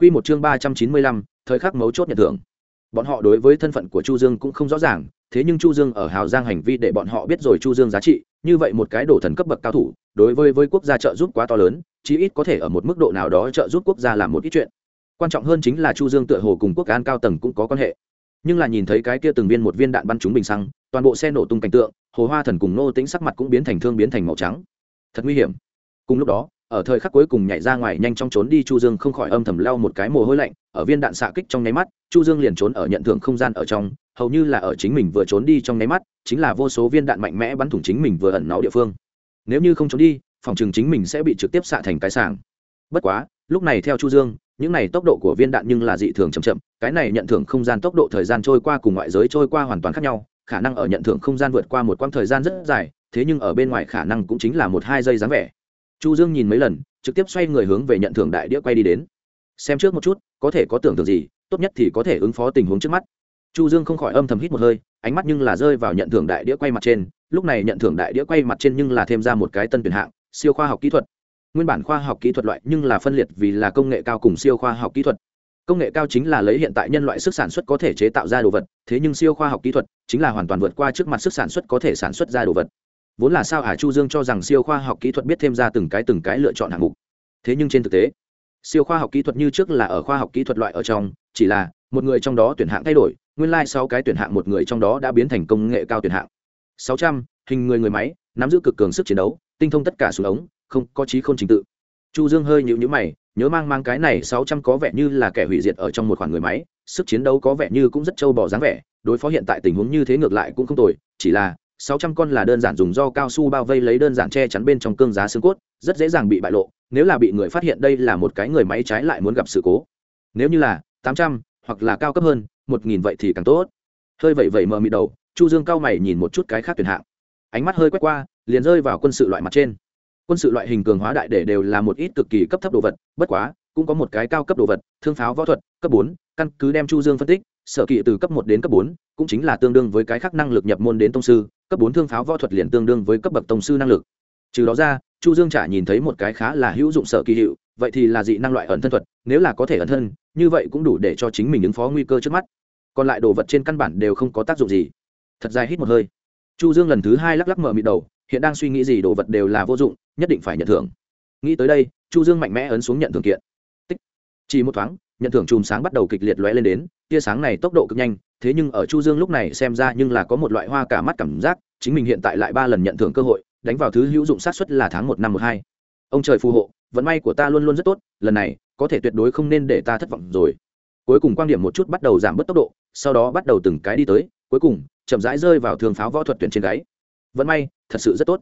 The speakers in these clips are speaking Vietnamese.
Quy một chương ba trăm chín mươi lăm, thời khắc mấu chốt nhận thưởng. Bọn họ đối với thân phận của Chu Dương cũng không rõ ràng, thế nhưng Chu Dương ở Hào Giang hành vi để bọn họ biết rồi Chu Dương giá trị, như vậy một cái đổ thần cấp bậc cao thủ, đối với với quốc gia trợ giúp quá to lớn, chí ít có thể ở một mức độ nào đó trợ giúp quốc gia làm một ít chuyện. Quan trọng hơn chính là Chu Dương tựa hồ cùng quốc an cao tầng cũng có quan hệ. Nhưng là nhìn thấy cái kia từng viên một viên đạn bắn trúng bình xăng, toàn bộ xe nổ tung cảnh tượng, Hồ Hoa Thần cùng Nô Tĩnh sắc mặt cũng biến thành thương biến thành màu trắng. Thật nguy hiểm. Cùng lúc đó, ở thời khắc cuối cùng nhảy ra ngoài nhanh chóng trốn đi chu dương không khỏi âm thầm lau một cái mồ hôi lạnh, ở viên đạn xạ kích trong nháy mắt, chu dương liền trốn ở nhận thưởng không gian ở trong, hầu như là ở chính mình vừa trốn đi trong nháy mắt, chính là vô số viên đạn mạnh mẽ bắn thủng chính mình vừa ẩn náu địa phương. Nếu như không trốn đi, phòng trường chính mình sẽ bị trực tiếp xạ thành cái sảng. Bất quá, lúc này theo chu dương, những này tốc độ của viên đạn nhưng là dị thường chậm chậm, cái này nhận thưởng không gian tốc độ thời gian trôi qua cùng ngoại giới trôi qua hoàn toàn khác nhau, khả năng ở nhận thưởng không gian vượt qua một quãng thời gian rất dài, thế nhưng ở bên ngoài khả năng cũng chính là một hai giây dáng vẻ chu dương nhìn mấy lần, trực tiếp xoay người hướng về nhận thưởng đại đĩa quay đi đến. Xem trước một chút, có thể có tưởng tượng gì, tốt nhất thì có thể ứng phó tình huống trước mắt. Chu dương không khỏi âm thầm hít một hơi, ánh mắt nhưng là rơi vào nhận thưởng đại đĩa quay mặt trên. Lúc này nhận thưởng đại đĩa quay mặt trên nhưng là thêm ra một cái tân tuyển hạng, siêu khoa học kỹ thuật. Nguyên bản khoa học kỹ thuật loại nhưng là phân liệt vì là công nghệ cao cùng siêu khoa học kỹ thuật. Công nghệ cao chính là lấy hiện tại nhân loại sức sản xuất có thể chế tạo ra đồ vật, thế nhưng siêu khoa học kỹ thuật chính là hoàn toàn vượt qua trước mặt sức sản xuất có thể sản xuất ra đồ vật vốn là sao hà chu dương cho rằng siêu khoa học kỹ thuật biết thêm ra từng cái từng cái lựa chọn hạng mục. Thế nhưng trên thực tế, siêu khoa học kỹ thuật như trước là ở khoa học kỹ thuật loại ở trong, chỉ là một người trong đó tuyển hạng thay đổi, nguyên lai、like、sau cái tuyển hạng một người trong đó đã biến thành công nghệ cao tuyển hạng. Sáu trăm, hình người người máy, nắm giữ cực cường sức chiến đấu, tinh thông tất cả súng ống, không có trí không trình tự. Chu dương hơi nhịu nhữ mày, nhớ mang mang cái này sáu trăm có vẻ như là kẻ hủy diệt ở trong một khoản người máy, sức chiến đấu có vẻ như cũng rất trâu bò dáng vẻ, đối phó hiện tại tình huống như thế ngược lại cũng không tồi, chỉ là sáu trăm con là đơn giản dùng do cao su bao vây lấy đơn giản che chắn bên trong cương giá xương cốt, rất dễ dàng bị bại lộ, nếu là bị người phát hiện đây là một cái người máy trái lại muốn gặp sự cố. Nếu như là tám trăm hoặc là cao cấp hơn, một nghìn vậy thì càng tốt. Hơi vậy vậy mờ mịt đầu, chu dương cao mày nhìn một chút cái khác tuyển hạng. Ánh mắt hơi quét qua, liền rơi vào quân sự loại mặt trên. Quân sự loại hình cường hóa đại để đều là một ít cực kỳ cấp thấp đồ vật, bất quá, cũng có một cái cao cấp đồ vật, thương pháo võ thuật, cấp bốn, căn cứ đem chu dương phân tích sở kỵ từ cấp một đến cấp bốn, cũng chính là tương đương với cái khác năng lực nhập môn đến tông sư, cấp bốn thương pháo võ thuật liền tương đương với cấp bậc tông sư năng lực. Trừ đó ra, chu dương trả nhìn thấy một cái khá là hữu dụng sở kỳ hiệu, vậy thì là dị năng loại ẩn thân thuật, nếu là có thể ẩn thân, như vậy cũng đủ để cho chính mình ứng phó nguy cơ trước mắt. Còn lại đồ vật trên căn bản đều không có tác dụng gì. Thật dài hít một hơi. Chu dương lần thứ hai lắc lắc mở mịt đầu, hiện đang suy nghĩ gì đồ vật đều là vô dụng, nhất định phải nhận thưởng. Nghĩ tới đây, chu dương mạnh mẽ ấn xuống nhận thưởng kiện. Tích. Chỉ một thoáng nhận thưởng chùm sáng bắt đầu kịch liệt lóe lên đến, tia sáng này tốc độ cực nhanh, thế nhưng ở chu dương lúc này xem ra nhưng là có một loại hoa cả mắt cảm giác, chính mình hiện tại lại ba lần nhận thưởng cơ hội, đánh vào thứ hữu dụng sát suất là tháng một năm một hai. Ông trời phù hộ, vận may của ta luôn luôn rất tốt, lần này, có thể tuyệt đối không nên để ta thất vọng rồi. Cuối cùng quan điểm một chút bắt đầu giảm bớt tốc độ, sau đó bắt đầu từng cái đi tới, cuối cùng, chậm rãi rơi vào thường pháo võ thuật tuyển trên gáy. Vận may, thật sự rất tốt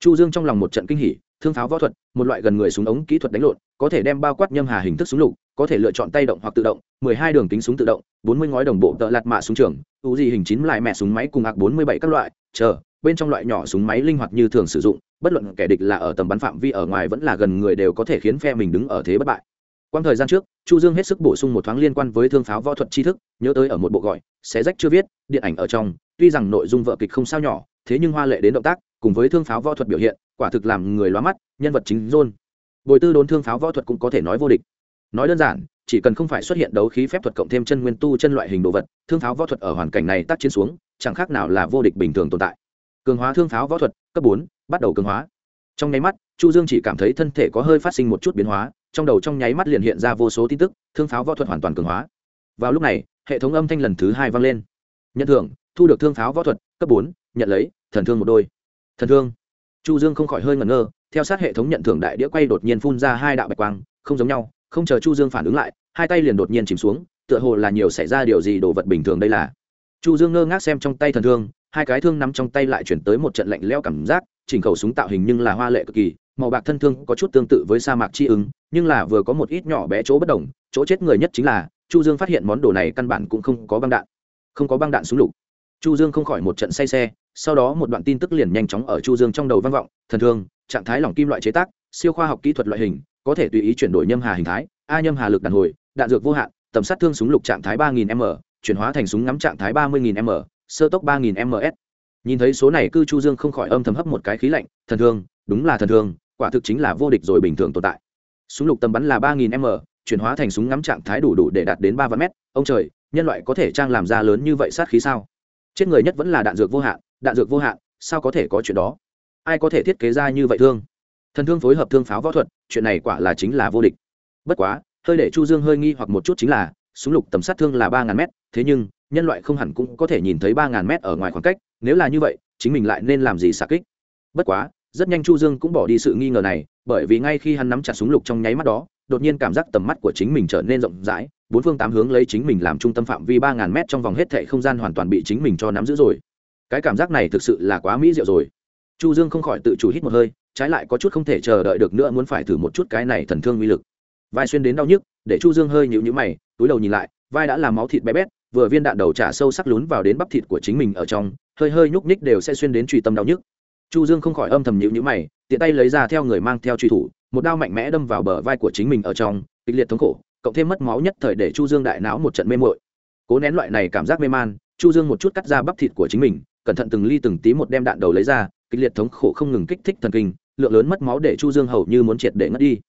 chu dương trong lòng một trận kinh hỉ thương pháo võ thuật một loại gần người súng ống kỹ thuật đánh lộn có thể đem bao quát nhâm hà hình thức súng lục có thể lựa chọn tay động hoặc tự động 12 đường kính súng tự động 40 ngói đồng bộ tợ lạt mạ súng trường ưu gì hình chín lại mẹ súng máy cùng ạc 47 các loại chờ bên trong loại nhỏ súng máy linh hoạt như thường sử dụng bất luận kẻ địch là ở tầm bắn phạm vi ở ngoài vẫn là gần người đều có thể khiến phe mình đứng ở thế bất bại. Quang thời gian trước, Chu Dương hết sức bổ sung một thoáng liên quan với thương pháo võ thuật tri thức, nhớ tới ở một bộ gọi, xé rách chưa viết, điện ảnh ở trong, tuy rằng nội dung vợ kịch không sao nhỏ, thế nhưng hoa lệ đến động tác, cùng với thương pháo võ thuật biểu hiện, quả thực làm người lóa mắt, nhân vật chính John. Bồi tư đốn thương pháo võ thuật cũng có thể nói vô địch. Nói đơn giản, chỉ cần không phải xuất hiện đấu khí phép thuật cộng thêm chân nguyên tu chân loại hình đồ vật, thương pháo võ thuật ở hoàn cảnh này tác chiến xuống, chẳng khác nào là vô địch bình thường tồn tại. Cường hóa thương pháo võ thuật cấp bốn bắt đầu cường hóa. Trong nháy mắt chu dương chỉ cảm thấy thân thể có hơi phát sinh một chút biến hóa trong đầu trong nháy mắt liền hiện ra vô số tin tức thương pháo võ thuật hoàn toàn cường hóa. Vào lúc này hệ thống âm thanh lần thứ hai vang lên. Nhận thưởng thu được thương pháo võ thuật cấp bốn nhận lấy thần thương một đôi thần thương. Chu dương không khỏi hơi ngẩn ngơ, theo sát hệ thống nhận thưởng đại đĩa quay đột nhiên phun ra hai đạo bạch quang, không giống nhau, không chờ chu dương phản ứng lại, hai tay liền đột nhiên chìm xuống, tựa hồ là nhiều xảy ra điều gì đồ vật bình thường đây là. Chu dương ngơ ngác xem trong tay thần thương, hai cái thương nắm trong tay lại chuyển tới một trận lạnh lẽo cảm giác, chỉnh khẩu súng tạo hình nhưng là hoa lệ cực kỳ, màu bạc thân thương có chút tương tự với sa mạc chi ứng, nhưng là vừa có một ít nhỏ bé chỗ bất đồng, chỗ chết người nhất chính là, chu dương phát hiện món đồ này căn bản cũng không có băng đạn, không có băng đạn súng lục. Chu dương không khỏi một trận say xe sau đó một đoạn tin tức liền nhanh chóng ở chu dương trong đầu vang vọng, thần thương, trạng thái lỏng kim loại chế tác, siêu khoa học kỹ thuật loại hình, có thể tùy ý chuyển đổi nhâm hà hình thái, a nhâm hà lực đàn hồi, đạn dược vô hạn, tầm sát thương súng lục trạng thái 3000 m, chuyển hóa thành súng ngắm trạng thái 30000 m, sơ tốc 3000 ms nhìn thấy số này cư chu dương không khỏi âm thầm hấp một cái khí lạnh, thần thương, đúng là thần thương, quả thực chính là vô địch rồi bình thường tồn tại. Súng lục tầm bắn là 3000 m, chuyển hóa thành súng ngắm trạng thái đủ đủ để đạt đến ba vạn mét. Ông trời, nhân loại có thể trang làm ra lớn như vậy sát khí sao? Chết người nhất vẫn là đạn dược vô hạn đạn dược vô hạn, sao có thể có chuyện đó? Ai có thể thiết kế ra như vậy thương? Thần thương phối hợp thương pháo võ thuật, chuyện này quả là chính là vô địch. Bất quá, hơi để chu dương hơi nghi hoặc một chút chính là, súng lục tầm sát thương là ba ngàn mét, thế nhưng, nhân loại không hẳn cũng có thể nhìn thấy ba ngàn mét ở ngoài khoảng cách, nếu là như vậy, chính mình lại nên làm gì xạ kích? Bất quá, rất nhanh chu dương cũng bỏ đi sự nghi ngờ này, bởi vì ngay khi hắn nắm chặt súng lục trong nháy mắt đó, đột nhiên cảm giác tầm mắt của chính mình trở nên rộng rãi, bốn phương tám hướng lấy chính mình làm trung tâm phạm vi ba ngàn mét trong vòng hết thệ không gian hoàn toàn bị chính mình cho nắm giữ rồi cái cảm giác này thực sự là quá mỹ diệu rồi. Chu dương không khỏi tự chủ hít một hơi, trái lại có chút không thể chờ đợi được nữa muốn phải thử một chút cái này thần thương uy lực. Vai xuyên đến đau nhức, để chu dương hơi nhịu nhữ mày, túi đầu nhìn lại, vai đã làm máu thịt bé bét, vừa viên đạn đầu trả sâu sắc lún vào đến bắp thịt của chính mình ở trong, hơi hơi nhúc nhích đều sẽ xuyên đến truy tâm đau nhức. Chu dương không khỏi âm thầm nhịu nhữ mày, tiện tay lấy ra theo người mang theo truy thủ, một đao mạnh mẽ đâm vào bờ vai của chính mình ở trong, kịch liệt thống khổ, cộng thêm mất máu nhất thời để chu dương đại não một trận mê mội cố nén loại này cảm giác mê man, chu dương một chút cắt ra bắp thịt của chính mình cẩn thận từng ly từng tí một đem đạn đầu lấy ra, kịch liệt thống khổ không ngừng kích thích thần kinh, lượng lớn mất máu để chu dương hầu như muốn triệt để ngất đi.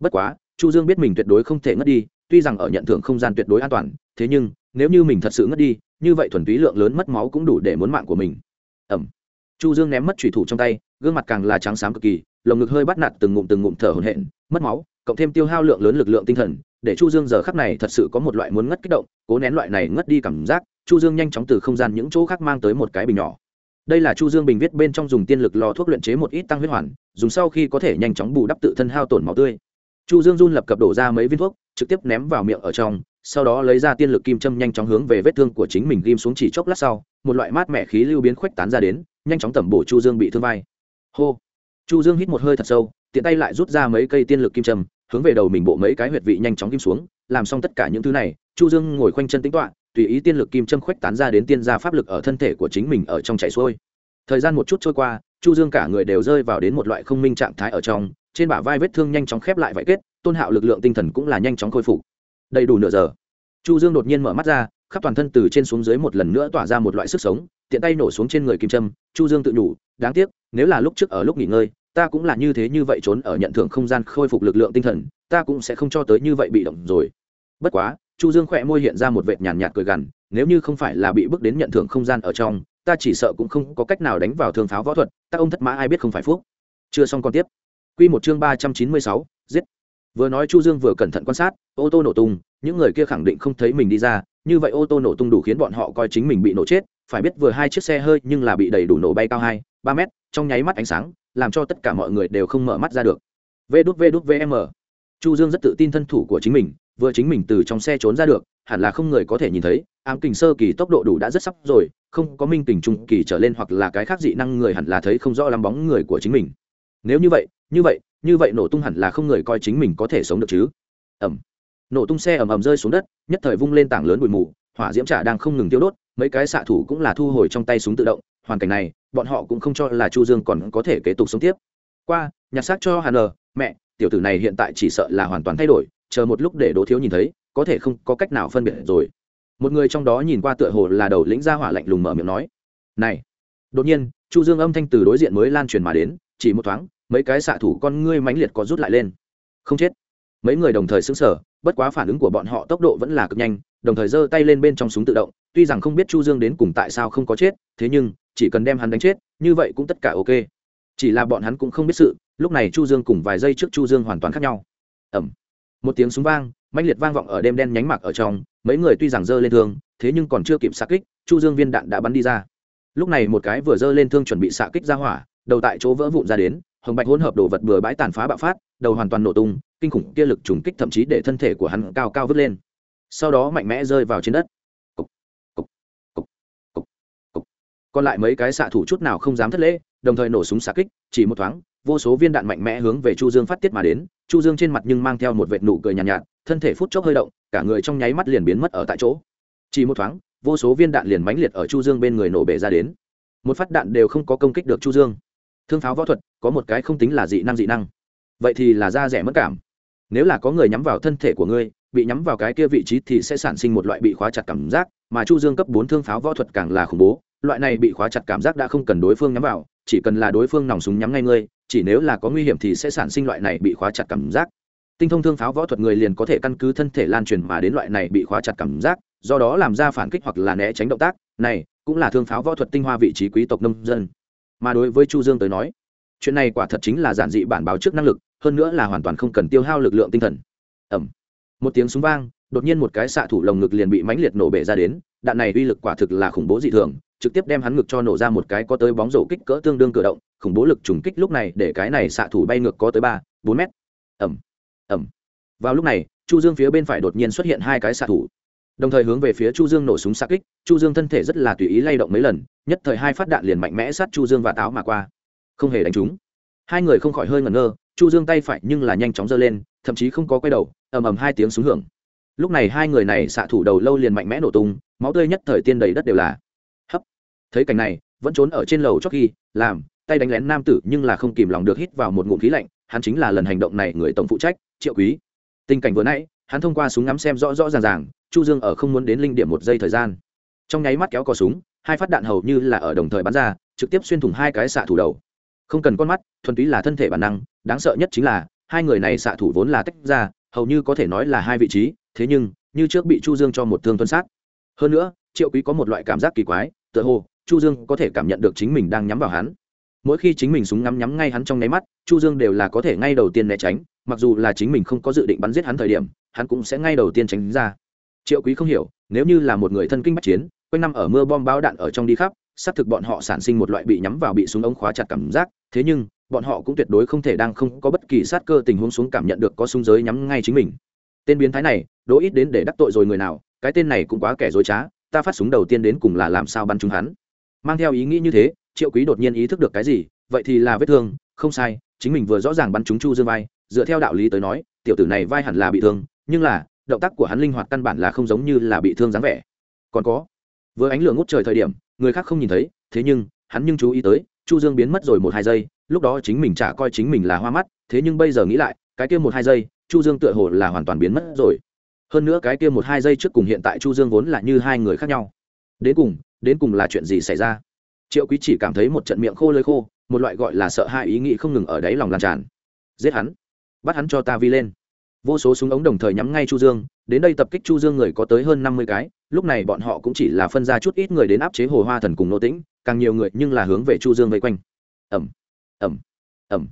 Bất quá, chu dương biết mình tuyệt đối không thể ngất đi, tuy rằng ở nhận thưởng không gian tuyệt đối an toàn, thế nhưng, nếu như mình thật sự ngất đi, như vậy thuần túy lượng lớn mất máu cũng đủ để muốn mạng của mình. Ẩm. Chu dương ném mất thủy thủ trong tay, gương mặt càng là trắng xám cực kỳ, lồng ngực hơi bắt nạt từng ngụm từng ngụm thở hổn hển, mất máu, cộng thêm tiêu hao lượng lớn lực lượng tinh thần, để chu dương giờ khắc này thật sự có một loại muốn ngất kích động, cố nén loại này ngất đi cảm giác chu dương nhanh chóng từ không gian những chỗ khác mang tới một cái bình nhỏ. Đây là chu dương bình viết bên trong dùng tiên lực lò thuốc luyện chế một ít tăng huyết hoàn, dùng sau khi có thể nhanh chóng bù đắp tự thân hao tổn máu tươi. Chu dương run lập cập đổ ra mấy viên thuốc, trực tiếp ném vào miệng ở trong, sau đó lấy ra tiên lực kim châm nhanh chóng hướng về vết thương của chính mình ghim xuống chỉ chốc lát sau, một loại mát mẻ khí lưu biến khuếch tán ra đến, nhanh chóng tẩm bổ chu dương bị thương vai. Hô! Chu dương hít một hơi thật sâu, tiện tay lại rút ra mấy cây tiên lực kim châm, hướng về đầu mình bộ mấy cái huyệt vị nhanh chóng kim xuống, làm xong tất cả những thứ này, chu dương ngồi khoanh chân tính toạ tùy ý tiên lực kim châm khuếch tán ra đến tiên gia pháp lực ở thân thể của chính mình ở trong chảy xuôi. Thời gian một chút trôi qua, chu dương cả người đều rơi vào đến một loại không minh trạng thái ở trong, trên bả vai vết thương nhanh chóng khép lại vải kết, tôn hạo lực lượng tinh thần cũng là nhanh chóng khôi phục. Đầy đủ nửa giờ, chu dương đột nhiên mở mắt ra, khắp toàn thân từ trên xuống dưới một lần nữa tỏa ra một loại sức sống, tiện tay nổ xuống trên người kim trâm chu dương tự nhủ, đáng tiếc, nếu là lúc trước ở lúc nghỉ ngơi, ta cũng là như thế như vậy trốn ở nhận thưởng không gian khôi phục lực lượng tinh thần, ta cũng sẽ không cho tới như vậy bị động rồi. Bất quá chu dương khỏe môi hiện ra một vệt nhàn nhạt cười gằn, nếu như không phải là bị bước đến nhận thưởng không gian ở trong, ta chỉ sợ cũng không có cách nào đánh vào thương pháo võ thuật, ta ông thất mã ai biết không phải phúc. Chưa xong còn tiếp. Quy một chương ba trăm chín mươi sáu, giết. Vừa nói chu dương vừa cẩn thận quan sát, ô tô nổ tung, những người kia khẳng định không thấy mình đi ra, như vậy ô tô nổ tung đủ khiến bọn họ coi chính mình bị nổ chết, phải biết vừa hai chiếc xe hơi nhưng là bị đầy đủ nổ bay cao hai, ba mét, trong nháy mắt ánh sáng, làm cho tất cả mọi người đều không mở mắt ra được. Vê đút vê đút vm chu dương rất tự tin thân thủ của chính mình vừa chính mình từ trong xe trốn ra được, hẳn là không người có thể nhìn thấy, ám kình sơ kỳ tốc độ đủ đã rất sắp rồi, không có minh tình trung kỳ trở lên hoặc là cái khác dị năng người hẳn là thấy không rõ lắm bóng người của chính mình. Nếu như vậy như vậy như vậy nổ tung hẳn là không người coi chính mình có thể sống được chứ. Ẩm nổ tung xe ầm ầm rơi xuống đất, nhất thời vung lên tảng lớn bụi mù, hỏa diễm trả đang không ngừng tiêu đốt, mấy cái xạ thủ cũng là thu hồi trong tay súng tự động, hoàn cảnh này, bọn họ cũng không cho là chu dương còn có thể kế tục sống tiếp. Qua, nhặt xác cho hà nờ, mẹ, tiểu tử này hiện tại chỉ sợ là hoàn toàn thay đổi chờ một lúc để đỗ thiếu nhìn thấy, có thể không có cách nào phân biệt rồi. Một người trong đó nhìn qua tựa hồ là đầu lĩnh gia hỏa lạnh lùng mở miệng nói, này. Đột nhiên, chu dương âm thanh từ đối diện mới lan truyền mà đến, chỉ một thoáng, mấy cái xạ thủ con ngươi mãnh liệt có rút lại lên. Không chết. Mấy người đồng thời xứng sở bất quá phản ứng của bọn họ tốc độ vẫn là cực nhanh, đồng thời giơ tay lên bên trong súng tự động, tuy rằng không biết chu dương đến cùng tại sao không có chết, thế nhưng, chỉ cần đem hắn đánh chết, như vậy cũng tất cả ok. Chỉ là bọn hắn cũng không biết sự, lúc này chu dương cùng vài giây trước chu dương hoàn toàn khác nhau. Ẩm một tiếng súng vang mãnh liệt vang vọng ở đêm đen nhánh mặc ở trong mấy người tuy rằng dơ lên thương thế nhưng còn chưa kịp xạ kích chu dương viên đạn đã bắn đi ra. Lúc này một cái vừa dơ lên thương chuẩn bị xạ kích ra hỏa đầu tại chỗ vỡ vụn ra đến hồng bạch hỗn hợp đồ vật bừa bãi tàn phá bạo phát đầu hoàn toàn nổ tung kinh khủng kia lực trùng kích thậm chí để thân thể của hắn cao cao vứt lên. Sau đó mạnh mẽ rơi vào trên đất. Cục, cục, cục, cục, cục. còn lại mấy cái xạ thủ chút nào không dám thất lễ đồng thời nổ súng xạ kích chỉ một thoáng vô số viên đạn mạnh mẽ hướng về chu dương phát tiết mà đến chu dương trên mặt nhưng mang theo một vệt nụ cười nhàn nhạt, nhạt thân thể phút chốc hơi động cả người trong nháy mắt liền biến mất ở tại chỗ. Chỉ một thoáng vô số viên đạn liền mãnh liệt ở chu dương bên người nổ bể ra đến. Một phát đạn đều không có công kích được chu dương. Thương pháo võ thuật có một cái không tính là dị năng dị năng. Vậy thì là da rẻ mất cảm. Nếu là có người nhắm vào thân thể của ngươi bị nhắm vào cái kia vị trí thì sẽ sản sinh một loại bị khóa chặt cảm giác mà chu dương cấp bốn thương pháo võ thuật càng là khủng bố. Loại này bị khóa chặt cảm giác đã không cần đối phương nhắm vào chỉ cần là đối phương nòng súng nhắm ngay ngươi, chỉ nếu là có nguy hiểm thì sẽ sản sinh loại này bị khóa chặt cảm giác. Tinh thông thương pháo võ thuật người liền có thể căn cứ thân thể lan truyền mà đến loại này bị khóa chặt cảm giác, do đó làm ra phản kích hoặc là né tránh động tác. Này, cũng là thương pháo võ thuật tinh hoa vị trí quý tộc nông dân. Mà đối với chu dương tới nói, chuyện này quả thật chính là giản dị bản báo trước năng lực, hơn nữa là hoàn toàn không cần tiêu hao lực lượng tinh thần. Ẩm một tiếng súng vang, đột nhiên một cái xạ thủ lồng ngực liền bị mãnh liệt nổ bể ra đến, đạn này uy lực quả thực là khủng bố dị thường trực tiếp đem hắn ngực cho nổ ra một cái có tới bóng rổ kích cỡ tương đương cử động, khủng bố lực trùng kích lúc này để cái này xạ thủ bay ngược có tới ba, bốn mét. Ẩm ẩm vào lúc này, chu dương phía bên phải đột nhiên xuất hiện hai cái xạ thủ. Đồng thời hướng về phía chu dương nổ súng xạ kích, chu dương thân thể rất là tùy ý lay động mấy lần, nhất thời hai phát đạn liền mạnh mẽ sát chu dương và táo mà qua. Không hề đánh trúng. Hai người không khỏi hơi ngẩn ngơ, chu dương tay phải nhưng là nhanh chóng giơ lên, thậm chí không có quay đầu, ầm ầm hai tiếng súng hưởng. Lúc này hai người này xạ thủ đầu lâu liền mạnh mẽ nổ tung, máu tươi nhất thời tiên đầy đất đều là thấy cảnh này, vẫn trốn ở trên lầu chót khi, làm, tay đánh lén nam tử nhưng là không kìm lòng được hít vào một ngụm khí lạnh, hắn chính là lần hành động này người tổng phụ trách, triệu quý. Tình cảnh vừa nãy, hắn thông qua súng ngắm xem rõ rõ ràng ràng, chu dương ở không muốn đến linh điểm một giây thời gian. Trong nháy mắt kéo cò súng, hai phát đạn hầu như là ở đồng thời bắn ra, trực tiếp xuyên thủng hai cái xạ thủ đầu. Không cần con mắt, thuần túy là thân thể bản năng, đáng sợ nhất chính là, hai người này xạ thủ vốn là tách ra, hầu như có thể nói là hai vị trí, thế nhưng, như trước bị chu dương cho một thương tuân sát. Hơn nữa, triệu quý có một loại cảm giác kỳ quái, tựa hồ chu dương có thể cảm nhận được chính mình đang nhắm vào hắn. Mỗi khi chính mình súng ngắm nhắm ngay hắn trong nháy mắt, chu dương đều là có thể ngay đầu tiên né tránh, mặc dù là chính mình không có dự định bắn giết hắn thời điểm, hắn cũng sẽ ngay đầu tiên tránh ra. Triệu quý không hiểu, nếu như là một người thân kinh bắt chiến, quanh năm ở mưa bom bão đạn ở trong đi khắp, xác thực bọn họ sản sinh một loại bị nhắm vào bị súng ống khóa chặt cảm giác, thế nhưng, bọn họ cũng tuyệt đối không thể đang không có bất kỳ sát cơ tình huống xuống cảm nhận được có súng giới nhắm ngay chính mình. Tên biến thái này đỗ ít đến để đắc tội rồi người nào, cái tên này cũng quá kẻ dối trá, ta phát súng đầu tiên đến cùng là làm sao bắn trúng hắn mang theo ý nghĩ như thế, triệu quý đột nhiên ý thức được cái gì, vậy thì là vết thương, không sai, chính mình vừa rõ ràng bắn trúng chu dương vai, dựa theo đạo lý tới nói, tiểu tử này vai hẳn là bị thương, nhưng là, động tác của hắn linh hoạt căn bản là không giống như là bị thương dáng vẻ. Còn có, vừa ánh lửa ngút trời thời điểm, người khác không nhìn thấy, thế nhưng, hắn nhưng chú ý tới, chu dương biến mất rồi một hai giây, lúc đó chính mình chả coi chính mình là hoa mắt, thế nhưng bây giờ nghĩ lại, cái kia một hai giây, chu dương tựa hồ là hoàn toàn biến mất rồi. Hơn nữa cái kia một hai giây trước cùng hiện tại chu dương vốn là như hai người khác nhau. Đến cùng đến cùng là chuyện gì xảy ra? Triệu quý chỉ cảm thấy một trận miệng khô lơi khô, một loại gọi là sợ hãi ý nghĩ không ngừng ở đáy lòng lan tràn. Giết hắn, bắt hắn cho ta vi lên. Vô số súng ống đồng thời nhắm ngay chu dương, đến đây tập kích chu dương người có tới hơn năm mươi cái, lúc này bọn họ cũng chỉ là phân ra chút ít người đến áp chế hồ hoa thần cùng nô tĩnh, càng nhiều người nhưng là hướng về chu dương vây quanh. Ẩm ẩm ẩm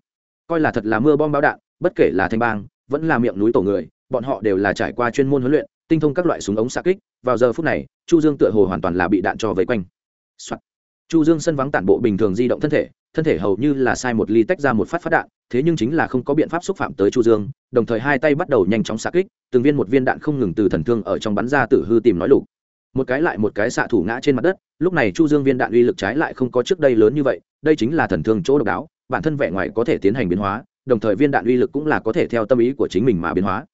coi là thật là mưa bom bão đạn, bất kể là thanh bang, vẫn là miệng núi tổ người, bọn họ đều là trải qua chuyên môn huấn luyện, tinh thông các loại súng ống xạ kích. Vào giờ phút này chu dương tựa hồ hoàn toàn là bị đạn cho vây quanh、Soạn. chu dương sân vắng tản bộ bình thường di động thân thể thân thể hầu như là sai một ly tách ra một phát phát đạn, thế nhưng chính là không có biện pháp xúc phạm tới chu dương, đồng thời hai tay bắt đầu nhanh chóng xạ kích, từng viên một viên đạn không ngừng từ thần thương ở trong bắn ra tử hư tìm nói lục. Một cái lại một cái xạ thủ ngã trên mặt đất, lúc này chu dương viên đạn uy lực trái lại không có trước đây lớn như vậy, đây chính là thần thương chỗ độc đáo, bản thân vẻ ngoài có thể tiến hành biến hóa, đồng thời viên đạn uy lực cũng là có thể theo tâm ý của chính mình mà biến hóa.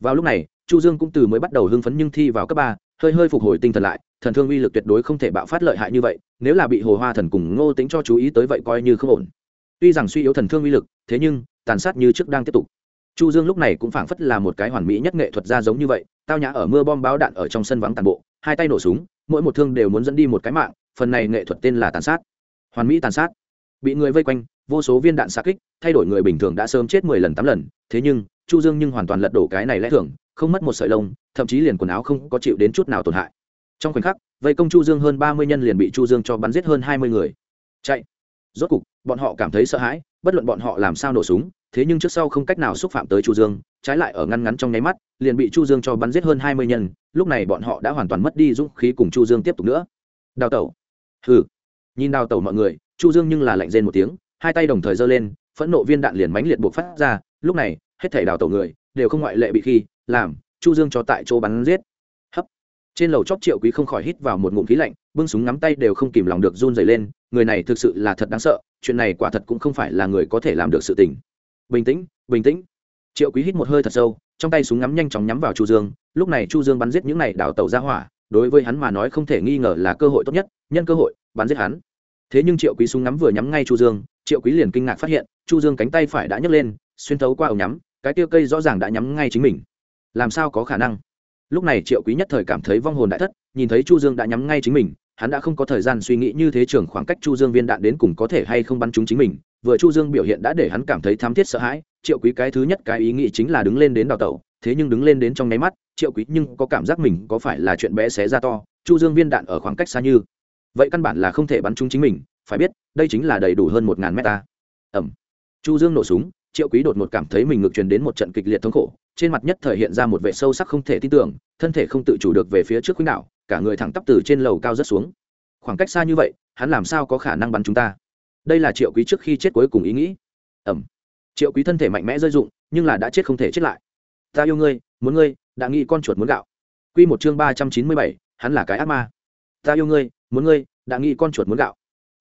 Vào lúc này, chu dương cũng từ mới bắt đầu hưng phấn nhưng thi vào cấp ba hơi hơi phục hồi tinh thần lại, thần thương uy lực tuyệt đối không thể bạo phát lợi hại như vậy, nếu là bị hồ hoa thần cùng ngô tính cho chú ý tới vậy coi như không ổn. Tuy rằng suy yếu thần thương uy lực, thế nhưng, tàn sát như trước đang tiếp tục. Chu dương lúc này cũng phảng phất là một cái hoàn mỹ nhất nghệ thuật ra giống như vậy, tao nhã ở mưa bom báo đạn ở trong sân vắng tàn bộ, hai tay nổ súng, mỗi một thương đều muốn dẫn đi một cái mạng, phần này nghệ thuật tên là tàn sát. Hoàn mỹ tàn sát. Bị người vây quanh, vô số viên đạn xạ kích, thay đổi người bình thường đã sớm chết mười lần tám lần, thế nhưng, chu dương nhưng hoàn toàn lật đổ cái này lẽ thường không mất một sợi lông, thậm chí liền quần áo không có chịu đến chút nào tổn hại. Trong khoảnh khắc, vây công chu dương hơn ba mươi nhân liền bị chu dương cho bắn giết hơn hai mươi người. Chạy. Rốt cục, bọn họ cảm thấy sợ hãi, bất luận bọn họ làm sao nổ súng, thế nhưng trước sau không cách nào xúc phạm tới chu dương, trái lại ở ngăn ngắn trong nháy mắt, liền bị chu dương cho bắn giết hơn hai mươi nhân, lúc này bọn họ đã hoàn toàn mất đi dũng khí cùng chu dương tiếp tục nữa. Đào tẩu. Hừ. Nhìn đào tẩu mọi người, chu dương nhưng là lạnh rên một tiếng, hai tay đồng thời giơ lên, phẫn nộ viên đạn liền mãnh liệt buộc phát ra, lúc này, hết thảy đào tẩu người, đều không ngoại lệ bị khi làm, chu dương cho tại chỗ bắn giết. Hấp. Trên lầu chóp triệu quý không khỏi hít vào một ngụm khí lạnh, bưng súng ngắm tay đều không kìm lòng được run rẩy lên, người này thực sự là thật đáng sợ, chuyện này quả thật cũng không phải là người có thể làm được sự tình. Bình tĩnh bình tĩnh. Triệu quý hít một hơi thật sâu, trong tay súng ngắm nhanh chóng nhắm vào chu dương, lúc này chu dương bắn giết những này đảo tàu ra hỏa, đối với hắn mà nói không thể nghi ngờ là cơ hội tốt nhất, nhân cơ hội, bắn giết hắn. Thế nhưng triệu quý súng ngắm vừa nhắm ngay chu dương, triệu quý liền kinh ngạc phát hiện, chu dương cánh tay phải đã nhấc lên, xuyên thấu qua ống nhắm, cái tiêu cây rõ ràng đã nhắm ngay chính mình làm sao có khả năng? Lúc này triệu quý nhất thời cảm thấy vong hồn đại thất, nhìn thấy chu dương đã nhắm ngay chính mình, hắn đã không có thời gian suy nghĩ như thế trường khoảng cách chu dương viên đạn đến cùng có thể hay không bắn trúng chính mình. Vừa chu dương biểu hiện đã để hắn cảm thấy thám thiết sợ hãi, triệu quý cái thứ nhất cái ý nghĩ chính là đứng lên đến đào tẩu, thế nhưng đứng lên đến trong nháy mắt, triệu quý nhưng có cảm giác mình có phải là chuyện bé xé ra to, chu dương viên đạn ở khoảng cách xa như. Vậy căn bản là không thể bắn trúng chính mình, phải biết, đây chính là đầy đủ hơn một ngàn mét ta. Ẩm. Chu dương nổ súng, triệu quý đột một cảm thấy mình ngược truyền đến một trận kịch liệt thống khổ trên mặt nhất thời hiện ra một vẻ sâu sắc không thể tin tưởng, thân thể không tự chủ được về phía trước khuynh đảo, cả người thẳng tắp từ trên lầu cao rất xuống. Khoảng cách xa như vậy, hắn làm sao có khả năng bắn chúng ta? Đây là triệu quý trước khi chết cuối cùng ý nghĩ. Ẩm triệu quý thân thể mạnh mẽ rơi dụng, nhưng là đã chết không thể chết lại. Ta yêu ngươi, muốn ngươi, đã nghĩ con chuột muốn gạo. Quy một chương ba trăm chín mươi bảy, hắn là cái ác ma. Ta yêu ngươi, muốn ngươi, đã nghĩ con chuột muốn gạo.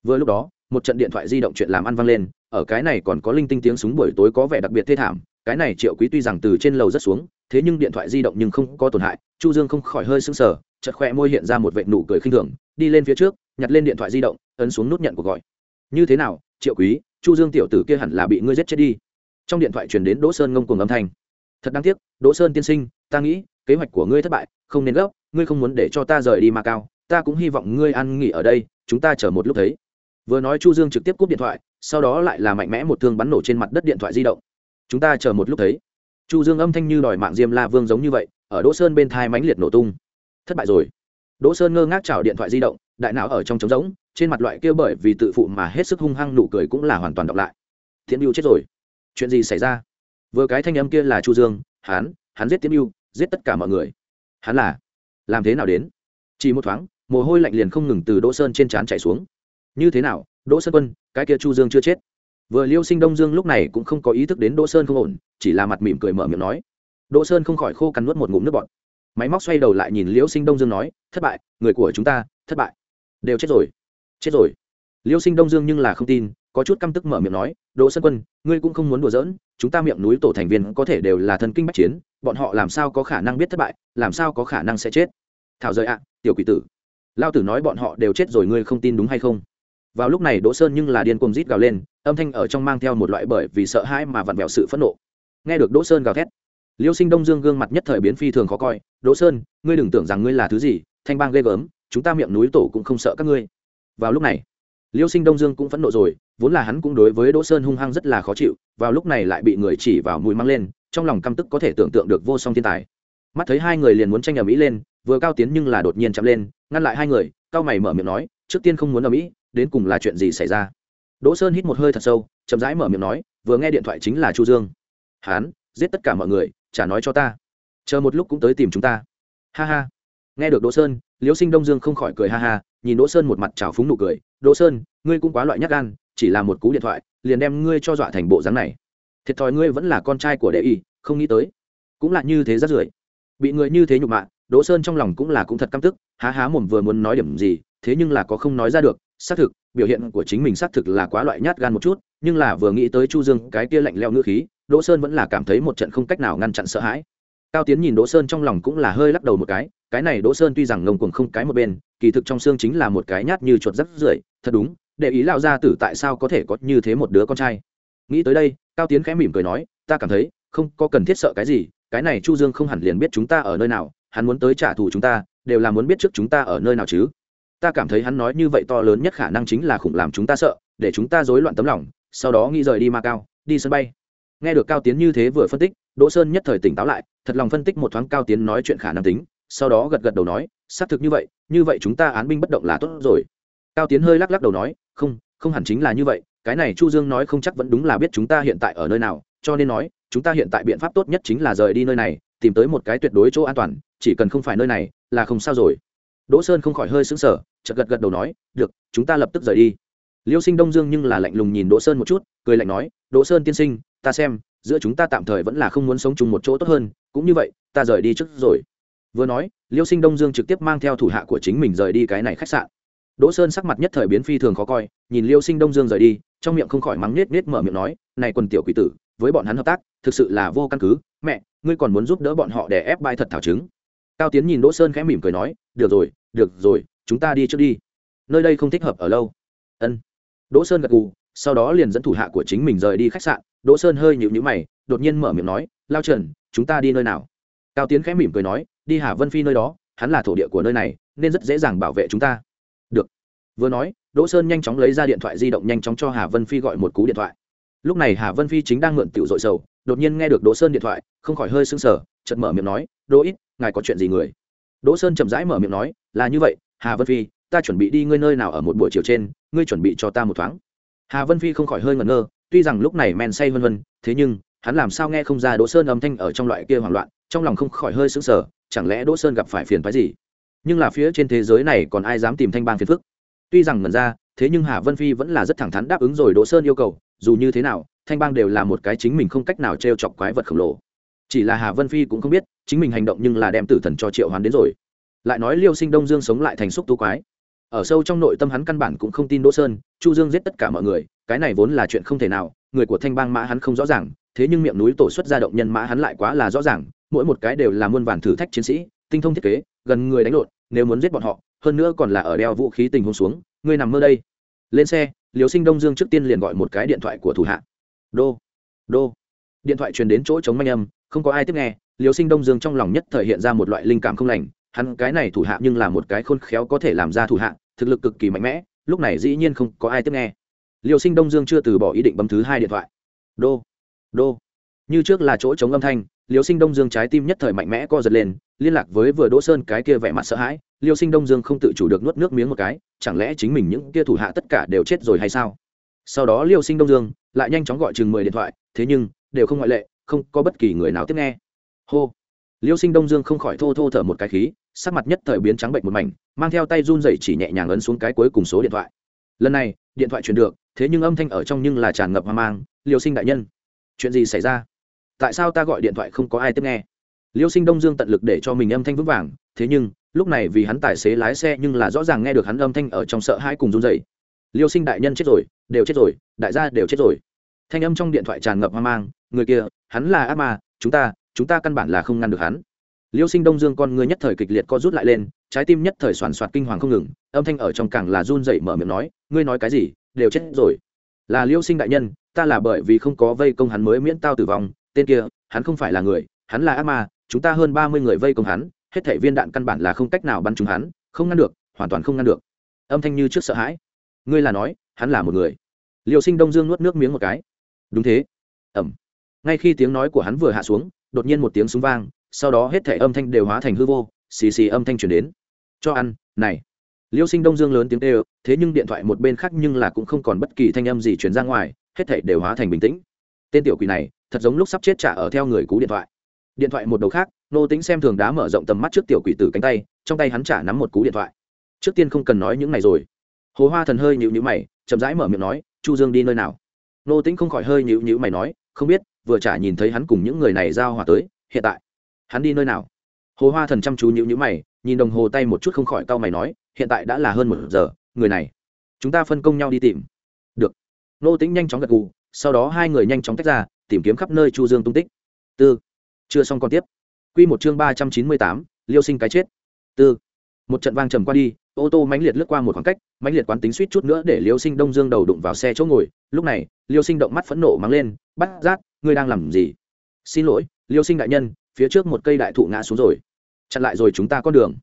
Vừa lúc đó, một trận điện thoại di động chuyện làm ăn vang lên, ở cái này còn có linh tinh tiếng súng buổi tối có vẻ đặc biệt thê thảm cái này triệu quý tuy rằng từ trên lầu rất xuống, thế nhưng điện thoại di động nhưng không có tổn hại, chu dương không khỏi hơi sưng sờ chật khoe môi hiện ra một vệ nụ cười khinh thường, đi lên phía trước, nhặt lên điện thoại di động, ấn xuống nút nhận cuộc gọi. Như thế nào, triệu quý, chu dương tiểu tử kia hẳn là bị ngươi giết chết đi. Trong điện thoại truyền đến đỗ sơn ngông cuồng âm thanh. Thật đáng tiếc, đỗ sơn tiên sinh, ta nghĩ, kế hoạch của ngươi thất bại, không nên gấp, ngươi không muốn để cho ta rời đi mà cao, ta cũng hy vọng ngươi ăn nghỉ ở đây, chúng ta chờ một lúc thấy. Vừa nói chu dương trực tiếp cúp điện thoại, sau đó lại là mạnh mẽ một thương bắn nổ trên mặt đất điện thoại di động chúng ta chờ một lúc thấy. Chu dương âm thanh như đòi mạng diêm la vương giống như vậy, ở đỗ sơn bên thai mãnh liệt nổ tung. Thất bại rồi. Đỗ sơn ngơ ngác chảo điện thoại di động, đại não ở trong trống rỗng, trên mặt loại kia bởi vì tự phụ mà hết sức hung hăng nụ cười cũng là hoàn toàn đọc lại. Thiện mưu chết rồi. Chuyện gì xảy ra? Vừa cái thanh âm kia là chu dương, hắn hắn giết tiễn mưu giết tất cả mọi người. Hắn là, làm thế nào đến? Chỉ một thoáng, mồ hôi lạnh liền không ngừng từ đỗ sơn trên trán chảy xuống. Như thế nào, đỗ sơn quân, cái kia chu dương chưa chết? Vừa liêu sinh đông dương lúc này cũng không có ý thức đến đỗ sơn không ổn, chỉ là mặt mỉm cười mở miệng nói. Đỗ sơn không khỏi khô cằn nuốt một ngụm nước bọt. Máy móc xoay đầu lại nhìn Liêu sinh đông dương nói, thất bại, người của chúng ta, thất bại. Đều chết rồi. Chết rồi. Liêu sinh đông dương nhưng là không tin, có chút căm tức mở miệng nói, đỗ sơn quân, ngươi cũng không muốn đùa giỡn, chúng ta miệng núi tổ thành viên có thể đều là thần kinh bách chiến, bọn họ làm sao có khả năng biết thất bại, làm sao có khả năng sẽ chết? Thảo rời ạ, tiểu quỷ tử. Lao tử nói bọn họ đều chết rồi, ngươi không tin đúng hay không? Vào lúc này đỗ sơn nhưng là điên cuồng rít gào lên, âm thanh ở trong mang theo một loại bởi vì sợ hãi mà vặn vẹo sự phẫn nộ. Nghe được đỗ sơn gào thét, liêu sinh đông dương gương mặt nhất thời biến phi thường khó coi. Đỗ sơn, ngươi đừng tưởng rằng ngươi là thứ gì, thanh bang ghê gớm, chúng ta miệng núi tổ cũng không sợ các ngươi. Vào lúc này, liêu sinh đông dương cũng phẫn nộ rồi, vốn là hắn cũng đối với đỗ sơn hung hăng rất là khó chịu, vào lúc này lại bị người chỉ vào mũi mang lên, trong lòng căm tức có thể tưởng tượng được vô song thiên tài. Mắt thấy hai người liền muốn tranh ở mỹ lên, vừa cao tiến nhưng là đột nhiên chậm lên, ngăn lại hai người, cao mày mở miệng nói, trước tiên không muốn ở mỹ đến cùng là chuyện gì xảy ra? Đỗ sơn hít một hơi thật sâu, chậm rãi mở miệng nói, vừa nghe điện thoại chính là chu dương. Hán, giết tất cả mọi người, chả nói cho ta. Chờ một lúc cũng tới tìm chúng ta. Ha ha. Nghe được đỗ sơn, liễu sinh đông dương không khỏi cười ha ha, nhìn đỗ sơn một mặt trào phúng nụ cười. Đỗ sơn, ngươi cũng quá loại nhát gan, chỉ là một cú điện thoại, liền đem ngươi cho dọa thành bộ dáng này. Thiệt thòi ngươi vẫn là con trai của đệ y, không nghĩ tới. Cũng là như thế rất rưởi. Bị người như thế nhục mạ, đỗ sơn trong lòng cũng là cũng thật căm tức, há há mồm vừa muốn nói điểm gì, thế nhưng là có không nói ra được xác thực, biểu hiện của chính mình xác thực là quá loại nhát gan một chút, nhưng là vừa nghĩ tới chu dương, cái kia lạnh leo ngữ khí, đỗ sơn vẫn là cảm thấy một trận không cách nào ngăn chặn sợ hãi. Cao tiến nhìn đỗ sơn trong lòng cũng là hơi lắc đầu một cái cái này đỗ sơn tuy rằng ngông cuồng không cái một bên, kỳ thực trong xương chính là một cái nhát như chuột rắt rưởi, thật đúng, để ý lao ra tử tại sao có thể có như thế một đứa con trai. Nghĩ tới đây, cao tiến khẽ mỉm cười nói, ta cảm thấy, không có cần thiết sợ cái gì, cái này chu dương không hẳn liền biết chúng ta ở nơi nào, hắn muốn tới trả thù chúng ta, đều là muốn biết trước chúng ta ở nơi nào chứ ta cảm thấy hắn nói như vậy to lớn nhất khả năng chính là khủng làm chúng ta sợ, để chúng ta rối loạn tấm lòng, sau đó nghĩ rời đi ma cao, đi sân bay. Nghe được cao tiến như thế vừa phân tích, đỗ sơn nhất thời tỉnh táo lại, thật lòng phân tích một thoáng cao tiến nói chuyện khả năng tính, sau đó gật gật đầu nói, xác thực như vậy như vậy chúng ta án binh bất động là tốt rồi. Cao tiến hơi lắc lắc đầu nói, không không hẳn chính là như vậy, cái này chu dương nói không chắc vẫn đúng là biết chúng ta hiện tại ở nơi nào, cho nên nói, chúng ta hiện tại biện pháp tốt nhất chính là rời đi nơi này, tìm tới một cái tuyệt đối chỗ an toàn, chỉ cần không phải nơi này là không sao rồi. Đỗ sơn không khỏi hơi sững sờ chợt gật gật đầu nói, được, chúng ta lập tức rời đi. Liêu sinh đông dương nhưng là lạnh lùng nhìn đỗ sơn một chút, cười lạnh nói, đỗ sơn tiên sinh, ta xem, giữa chúng ta tạm thời vẫn là không muốn sống chung một chỗ tốt hơn, cũng như vậy, ta rời đi trước rồi. Vừa nói, liêu sinh đông dương trực tiếp mang theo thủ hạ của chính mình rời đi cái này khách sạn. Đỗ sơn sắc mặt nhất thời biến phi thường khó coi, nhìn liêu sinh đông dương rời đi, trong miệng không khỏi mắng nết nết mở miệng nói, này quần tiểu quỷ tử, với bọn hắn hợp tác, thực sự là vô căn cứ, mẹ, ngươi còn muốn giúp đỡ bọn họ để ép bài thật thảo chứng cao tiến nhìn đỗ sơn khẽ mỉm cười nói, được rồi được rồi chúng ta đi trước đi. Nơi đây không thích hợp ở lâu. Ân. Đỗ sơn gật gù, sau đó liền dẫn thủ hạ của chính mình rời đi khách sạn. Đỗ sơn hơi nhịu nhữ mày, đột nhiên mở miệng nói, lao trần, chúng ta đi nơi nào? Cao tiến khẽ mỉm cười nói, đi hà vân phi nơi đó, hắn là thổ địa của nơi này, nên rất dễ dàng bảo vệ chúng ta. Được. Vừa nói, đỗ sơn nhanh chóng lấy ra điện thoại di động nhanh chóng cho hà vân phi gọi một cú điện thoại. Lúc này hà vân phi chính đang mượn tiểu dội sầu, đột nhiên nghe được đỗ sơn điện thoại, không khỏi hơi sưng sờ, chợt mở miệng nói, đỗ ít, ngài có chuyện gì người? Đỗ sơn chậm rãi mở miệng nói, là như vậy hà vân phi, ta chuẩn bị đi ngươi nơi nào ở một buổi chiều trên, ngươi chuẩn bị cho ta một thoáng. Hà vân phi không khỏi hơi ngẩn ngơ, tuy rằng lúc này men say vân vân, thế nhưng, hắn làm sao nghe không ra đỗ sơn âm thanh ở trong loại kia hoảng loạn, trong lòng không khỏi hơi sững sờ, chẳng lẽ đỗ sơn gặp phải phiền phái gì? Nhưng là phía trên thế giới này còn ai dám tìm thanh bang phiền phức? Tuy rằng ngẩn ra, thế nhưng hà vân phi vẫn là rất thẳng thắn đáp ứng rồi đỗ sơn yêu cầu, dù như thế nào, thanh bang đều là một cái chính mình không cách nào t r e o chọc quái vật khổng lồ. Chỉ là hà vân phi cũng không biết, chính mình hành động nhưng là đem tử thần cho triệu hoán đến rồi lại nói liêu sinh đông dương sống lại thành xúc tu quái. Ở sâu trong nội tâm hắn căn bản cũng không tin đỗ sơn, chu dương giết tất cả mọi người, cái này vốn là chuyện không thể nào, người của thanh bang mã hắn không rõ ràng, thế nhưng miệng núi tổ xuất ra động nhân mã hắn lại quá là rõ ràng, mỗi một cái đều là muôn vàn thử thách chiến sĩ, tinh thông thiết kế, gần người đánh lộn, nếu muốn giết bọn họ, hơn nữa còn là ở đeo vũ khí tình huống xuống, ngươi nằm mơ đây. Lên xe liều sinh đông dương trước tiên liền gọi một cái điện thoại của thủ hạ. Đô đô. Điện thoại truyền đến chỗ chống manh âm, không có ai tiếp nghe liều sinh đông dương trong lòng nhất thể hiện ra một loại linh cảm không lành hắn cái này thủ hạ nhưng là một cái khôn khéo có thể làm ra thủ hạ, thực lực cực kỳ mạnh mẽ, lúc này dĩ nhiên không có ai tiếp nghe. Liều sinh đông dương chưa từ bỏ ý định bấm thứ hai điện thoại. Đô đô. Như trước là chỗ chống âm thanh liều sinh đông dương trái tim nhất thời mạnh mẽ co giật lên, liên lạc với vừa đỗ sơn cái kia vẻ mặt sợ hãi, liêu sinh đông dương không tự chủ được nuốt nước miếng một cái, chẳng lẽ chính mình những kia thủ hạ tất cả đều chết rồi hay sao? Sau đó liêu sinh đông dương lại nhanh chóng gọi chừng mười điện thoại, thế nhưng, đều không ngoại lệ, không có bất kỳ người nào tiếp nghe. Hô liêu sinh đông dương không khỏi thô thô thở một cái khí, sắc mặt nhất thời biến trắng bệnh một mảnh, mang theo tay run dậy chỉ nhẹ nhàng ấn xuống cái cuối cùng số điện thoại. Lần này, điện thoại truyền được, thế nhưng âm thanh ở trong nhưng là tràn ngập hoang mang, liêu sinh đại nhân, chuyện gì xảy ra? Tại sao ta gọi điện thoại không có ai tiếp nghe? Liêu sinh đông dương tận lực để cho mình âm thanh vững vàng, thế nhưng, lúc này vì hắn tài xế lái xe nhưng là rõ ràng nghe được hắn âm thanh ở trong sợ hãi cùng run dậy liêu sinh đại nhân chết rồi, đều chết rồi, đại gia đều chết rồi. Thanh âm trong điện thoại tràn ngập hoang mang, người kia, hắn là ác ma, chúng ta chúng ta căn bản là không ngăn được hắn. Liêu sinh đông dương con người nhất thời kịch liệt co rút lại lên, trái tim nhất thời soàn soạt kinh hoàng không ngừng, âm thanh ở trong càng là run dậy mở miệng nói, ngươi nói cái gì? Đều chết rồi. Là liêu sinh đại nhân, ta là bởi vì không có vây công hắn mới miễn tao tử vong, tên kia, hắn không phải là người, hắn là ác ma, chúng ta hơn ba mươi người vây công hắn, hết thảy viên đạn căn bản là không cách nào bắn trúng hắn, không ngăn được, hoàn toàn không ngăn được. Âm thanh như trước sợ hãi. Ngươi là nói, hắn là một người. Liêu sinh đông dương nuốt nước miếng một cái. Đúng thế. Ẩm ngay khi tiếng nói của hắn vừa hạ xuống đột nhiên một tiếng súng vang, sau đó hết thảy âm thanh đều hóa thành hư vô, xì xì âm thanh truyền đến. Cho ăn, này. Liêu sinh đông dương lớn tiếng tê thế nhưng điện thoại một bên khác nhưng là cũng không còn bất kỳ thanh âm gì truyền ra ngoài, hết thảy đều hóa thành bình tĩnh. Tên tiểu quỷ này, thật giống lúc sắp chết trả ở theo người cú điện thoại. Điện thoại một đầu khác, nô tính xem thường đá mở rộng tầm mắt trước tiểu quỷ tử cánh tay, trong tay hắn trả nắm một cú điện thoại. Trước tiên không cần nói những này rồi. Hồ hoa thần hơi nhịu nhữ mày, chậm rãi mở miệng nói, chu dương đi nơi nào? Nô tính không khỏi hơi nhịu nhữ mày nói, không biết vừa trả nhìn thấy hắn cùng những người này giao hòa tới, hiện tại, hắn đi nơi nào? Hồ hoa thần chăm chú nhữ nhữ mày, nhìn đồng hồ tay một chút không khỏi cau mày nói, hiện tại đã là hơn một giờ, người này, chúng ta phân công nhau đi tìm. Được. Nô tính nhanh chóng gật gù, sau đó hai người nhanh chóng tách ra, tìm kiếm khắp nơi chu dương tung tích. Tư. Chưa xong còn tiếp. Quy một chương ba trăm chín mươi tám, liêu sinh cái chết. Tư. Một trận vang trầm qua đi, ô tô mãnh liệt lướt qua một khoảng cách, mãnh liệt quán tính suýt chút nữa để liêu sinh đông dương đầu đụng vào xe chỗ ngồi. Lúc này, liêu sinh động mắt phẫn nộ mắng lên, bắt giác ngươi đang làm gì? Xin lỗi, liêu sinh đại nhân, phía trước một cây đại thụ ngã xuống rồi. Chặn lại rồi chúng ta con đường.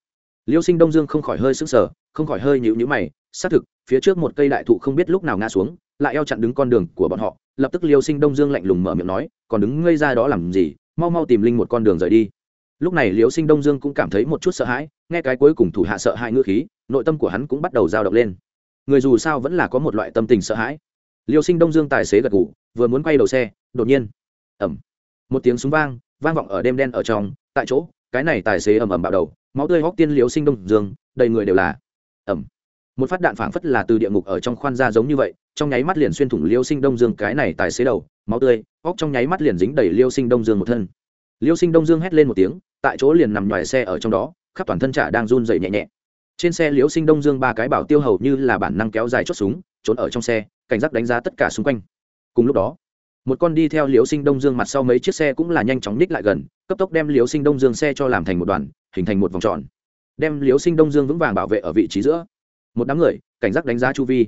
Liêu sinh đông dương không khỏi hơi sững sờ, không khỏi hơi nhịu nhữ mày, xác thực, phía trước một cây đại thụ không biết lúc nào ngã xuống, lại eo chặn đứng con đường của bọn họ. Lập tức liêu sinh đông dương lạnh lùng mở miệng nói, còn đứng ngây ra đó làm gì? Mau mau tìm linh một con đường rời đi. Lúc này liêu sinh đông dương cũng cảm thấy một chút sợ hãi, nghe cái cuối cùng thủ hạ sợ hãi ngữ khí, nội tâm của hắn cũng bắt đầu dao động lên. Người dù sao vẫn là có một loại tâm tình sợ hãi. Liêu sinh đông dương tài xế gật ngủ vừa muốn quay đầu xe, đột nhiên ẩm một tiếng súng vang vang vọng ở đêm đen ở trong, tại chỗ, cái này tài xế ầm ầm bạo đầu, máu tươi hóc tiên liếu sinh đông dương, đầy người đều là ẩm một phát đạn phảng phất là từ địa ngục ở trong khoan ra giống như vậy, trong nháy mắt liền xuyên thủng liêu sinh đông dương cái này tài xế đầu, máu tươi, óc trong nháy mắt liền dính đầy liêu sinh đông dương một thân. Liêu sinh đông dương hét lên một tiếng, tại chỗ liền nằm ngoài xe ở trong đó, khắp toàn thân trả đang run dậy nhẹ nhẹ. Trên xe liêu sinh đông dương ba cái bảo tiêu hầu như là bản năng kéo dài chốt súng, trốn ở trong xe, cảnh giác đánh giá tất cả xung quanh cùng lúc đó, một con đi theo Liễu sinh đông dương mặt sau mấy chiếc xe cũng là nhanh chóng ních lại gần, cấp tốc đem Liễu sinh đông dương xe cho làm thành một đoàn, hình thành một vòng tròn. Đem Liễu sinh đông dương vững vàng bảo vệ ở vị trí giữa. Một đám người, cảnh giác đánh giá chu vi.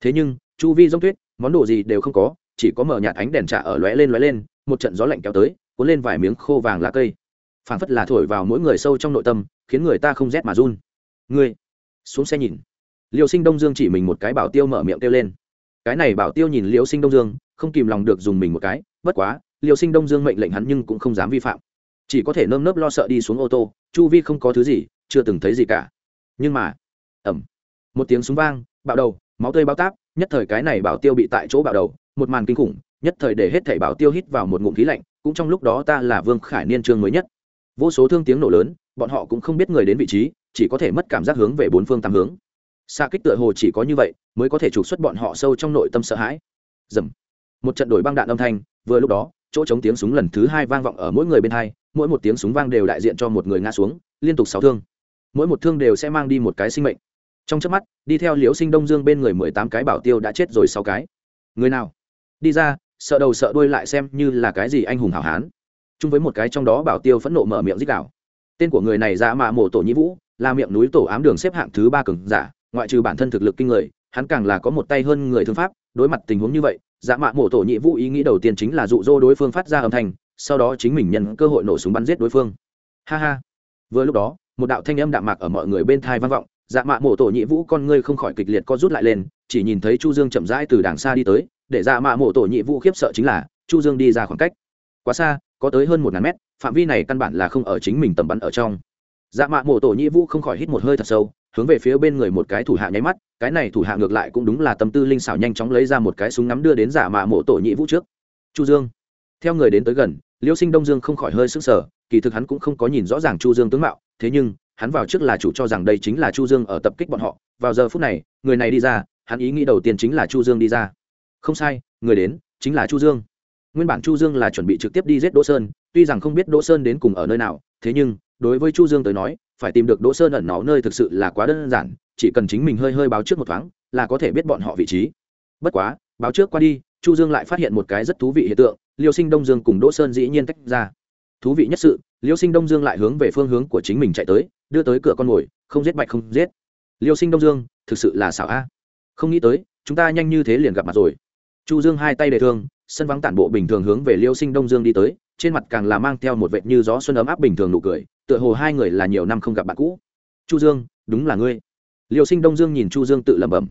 Thế nhưng, chu vi giống tuyết, món đồ gì đều không có, chỉ có mở nhạt ánh đèn trà ở lóe lên lóe lên, một trận gió lạnh kéo tới, cuốn lên vài miếng khô vàng lá cây. Phảng phất là thổi vào mỗi người sâu trong nội tâm, khiến người ta không rét mà run. Ngươi, xuống xe nhìn. Liêu sinh đông dương chỉ mình một cái bảo tiêu mở miệng kêu lên cái này bảo tiêu nhìn liêu sinh đông dương, không kìm lòng được dùng mình một cái, bất quá liêu sinh đông dương mệnh lệnh hắn nhưng cũng không dám vi phạm. Chỉ có thể nơm nớp lo sợ đi xuống ô tô, chu vi không có thứ gì, chưa từng thấy gì cả. Nhưng mà ẩm một tiếng súng vang, bạo đầu, máu tươi bao táp, nhất thời cái này bảo tiêu bị tại chỗ bạo đầu, một màn kinh khủng, nhất thời để hết thảy bảo tiêu hít vào một ngụm khí lạnh, cũng trong lúc đó ta là vương khải niên trương mới nhất. Vô số thương tiếng nổ lớn, bọn họ cũng không biết người đến vị trí, chỉ có thể mất cảm giác hướng về bốn phương tám hướng xa kích tựa hồ chỉ có như vậy mới có thể trục xuất bọn họ sâu trong nội tâm sợ hãi. Dầm. Một trận đổi băng đạn âm thanh, vừa lúc đó, chỗ chống tiếng súng lần thứ hai vang vọng ở mỗi người bên hai, mỗi một tiếng súng vang đều đại diện cho một người ngã xuống, liên tục sáu thương. Mỗi một thương đều sẽ mang đi một cái sinh mệnh. Trong chớp mắt, đi theo liễu sinh đông dương bên người mười tám cái bảo tiêu đã chết rồi sáu cái. Người nào? Đi ra, sợ đầu sợ đuôi lại xem như là cái gì anh hùng hảo hán. Chung với một cái trong đó bảo tiêu phẫn nộ mở miệng dích đạo tên của người này ra mạ mổ tổ nhĩ vũ, là miệng núi tổ ám đường xếp hạng thứ ba cường giả ngoại trừ bản thân thực lực kinh người, hắn càng là có một tay hơn người thương pháp, đối mặt tình huống như vậy dạ mạ mổ tổ nhị vũ ý nghĩ đầu tiên chính là dụ dỗ đối phương phát ra âm thanh, sau đó chính mình nhận cơ hội nổ súng bắn giết đối phương. Ha ha. Vừa lúc đó, một đạo thanh âm đạm mạc ở mọi người bên thai vang vọng dạ mạ mổ tổ nhị vũ con ngươi không khỏi kịch liệt co rút lại lên, chỉ nhìn thấy chu dương chậm rãi từ đằng xa đi tới, để dạ mạ mổ tổ nhị vũ khiếp sợ chính là, chu dương đi ra khoảng cách. Quá xa, có tới hơn một ngàn mét, phạm vi này căn bản là không ở chính mình tầm bắn ở trong. Dạ mạ mổ tổ nhị vũ không khỏi hít một hơi thật sâu hướng về phía bên người một cái thủ hạ nháy mắt, cái này thủ hạ ngược lại cũng đúng là tâm tư linh xảo nhanh chóng lấy ra một cái súng ngắm đưa đến giả mạ mộ tổ nhị vũ trước. Chu dương. Theo người đến tới gần, liêu sinh đông dương không khỏi hơi sức sở kỳ thực hắn cũng không có nhìn rõ ràng chu dương tướng mạo, thế nhưng, hắn vào trước là chủ cho rằng đây chính là chu dương ở tập kích bọn họ, vào giờ phút này, người này đi ra, hắn ý nghĩ đầu tiên chính là chu dương đi ra. Không sai, người đến, chính là chu dương. Nguyên bản chu dương là chuẩn bị trực tiếp đi giết đỗ sơn, tuy rằng không biết đỗ sơn đến cùng ở nơi nào, thế nhưng đối với chu dương tới nói, phải tìm được đỗ sơn ẩn náu nơi thực sự là quá đơn giản, chỉ cần chính mình hơi hơi báo trước một thoáng, là có thể biết bọn họ vị trí. Bất quá, báo trước qua đi, chu dương lại phát hiện một cái rất thú vị hiện tượng, liêu sinh đông dương cùng đỗ sơn dĩ nhiên tách ra. Thú vị nhất sự, liêu sinh đông dương lại hướng về phương hướng của chính mình chạy tới, đưa tới cửa con mồi, không giết bạch không giết. Liêu sinh đông dương, thực sự là xảo a. Không nghĩ tới, chúng ta nhanh như thế liền gặp mặt rồi. Chu dương hai tay đề thương, sân vắng tản bộ bình thường hướng về liêu sinh đông dương đi tới, trên mặt càng là mang theo một vệt như gió xuân ấm áp bình thường nụ cười tựa hồ hai người là nhiều năm không gặp bạn cũ. Chu dương, đúng là ngươi. Liều sinh đông dương nhìn chu dương tự lẩm bẩm.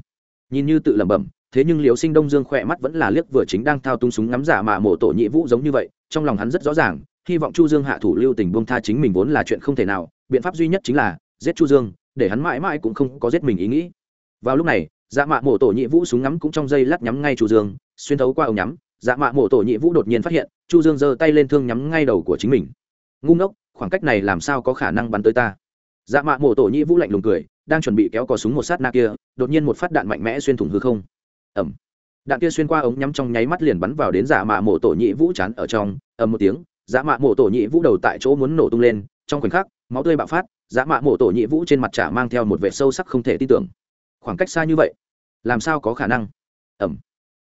Nhìn như tự lẩm bẩm, thế nhưng liều sinh đông dương khỏe mắt vẫn là liếc vừa chính đang thao tung súng ngắm giả mà mổ tổ nhị vũ giống như vậy, trong lòng hắn rất rõ ràng, hy vọng chu dương hạ thủ lưu tình buông tha chính mình vốn là chuyện không thể nào, biện pháp duy nhất chính là giết chu dương, để hắn mãi mãi cũng không có giết mình ý nghĩ. Vào lúc này dạ mạ mổ tổ nhị vũ súng ngắm cũng trong dây lát nhắm ngay chu dương, xuyên thấu qua ống nhắm dạ mạ mổ tổ nhị vũ đột nhiên phát hiện, chu dương giơ tay lên thương nhắm ngay đầu của chính mình. Ngu ngốc khoảng cách này làm sao có khả năng bắn tới ta? Dạ mạ mổ tổ Nhĩ vũ lạnh lùng cười, đang chuẩn bị kéo cò súng một sát na kia, đột nhiên một phát đạn mạnh mẽ xuyên thủng hư không. Ẩm đạn kia xuyên qua ống nhắm trong nháy mắt liền bắn vào đến dạ mạ mổ tổ Nhĩ vũ chán ở trong, ầm một tiếng dạ mạ mổ tổ Nhĩ vũ đầu tại chỗ muốn nổ tung lên, trong khoảnh khắc, máu tươi bạo phát dạ mạ mổ tổ Nhĩ vũ trên mặt trả mang theo một vẻ sâu sắc không thể tin tưởng. Khoảng cách xa như vậy, làm sao có khả năng? Ẩm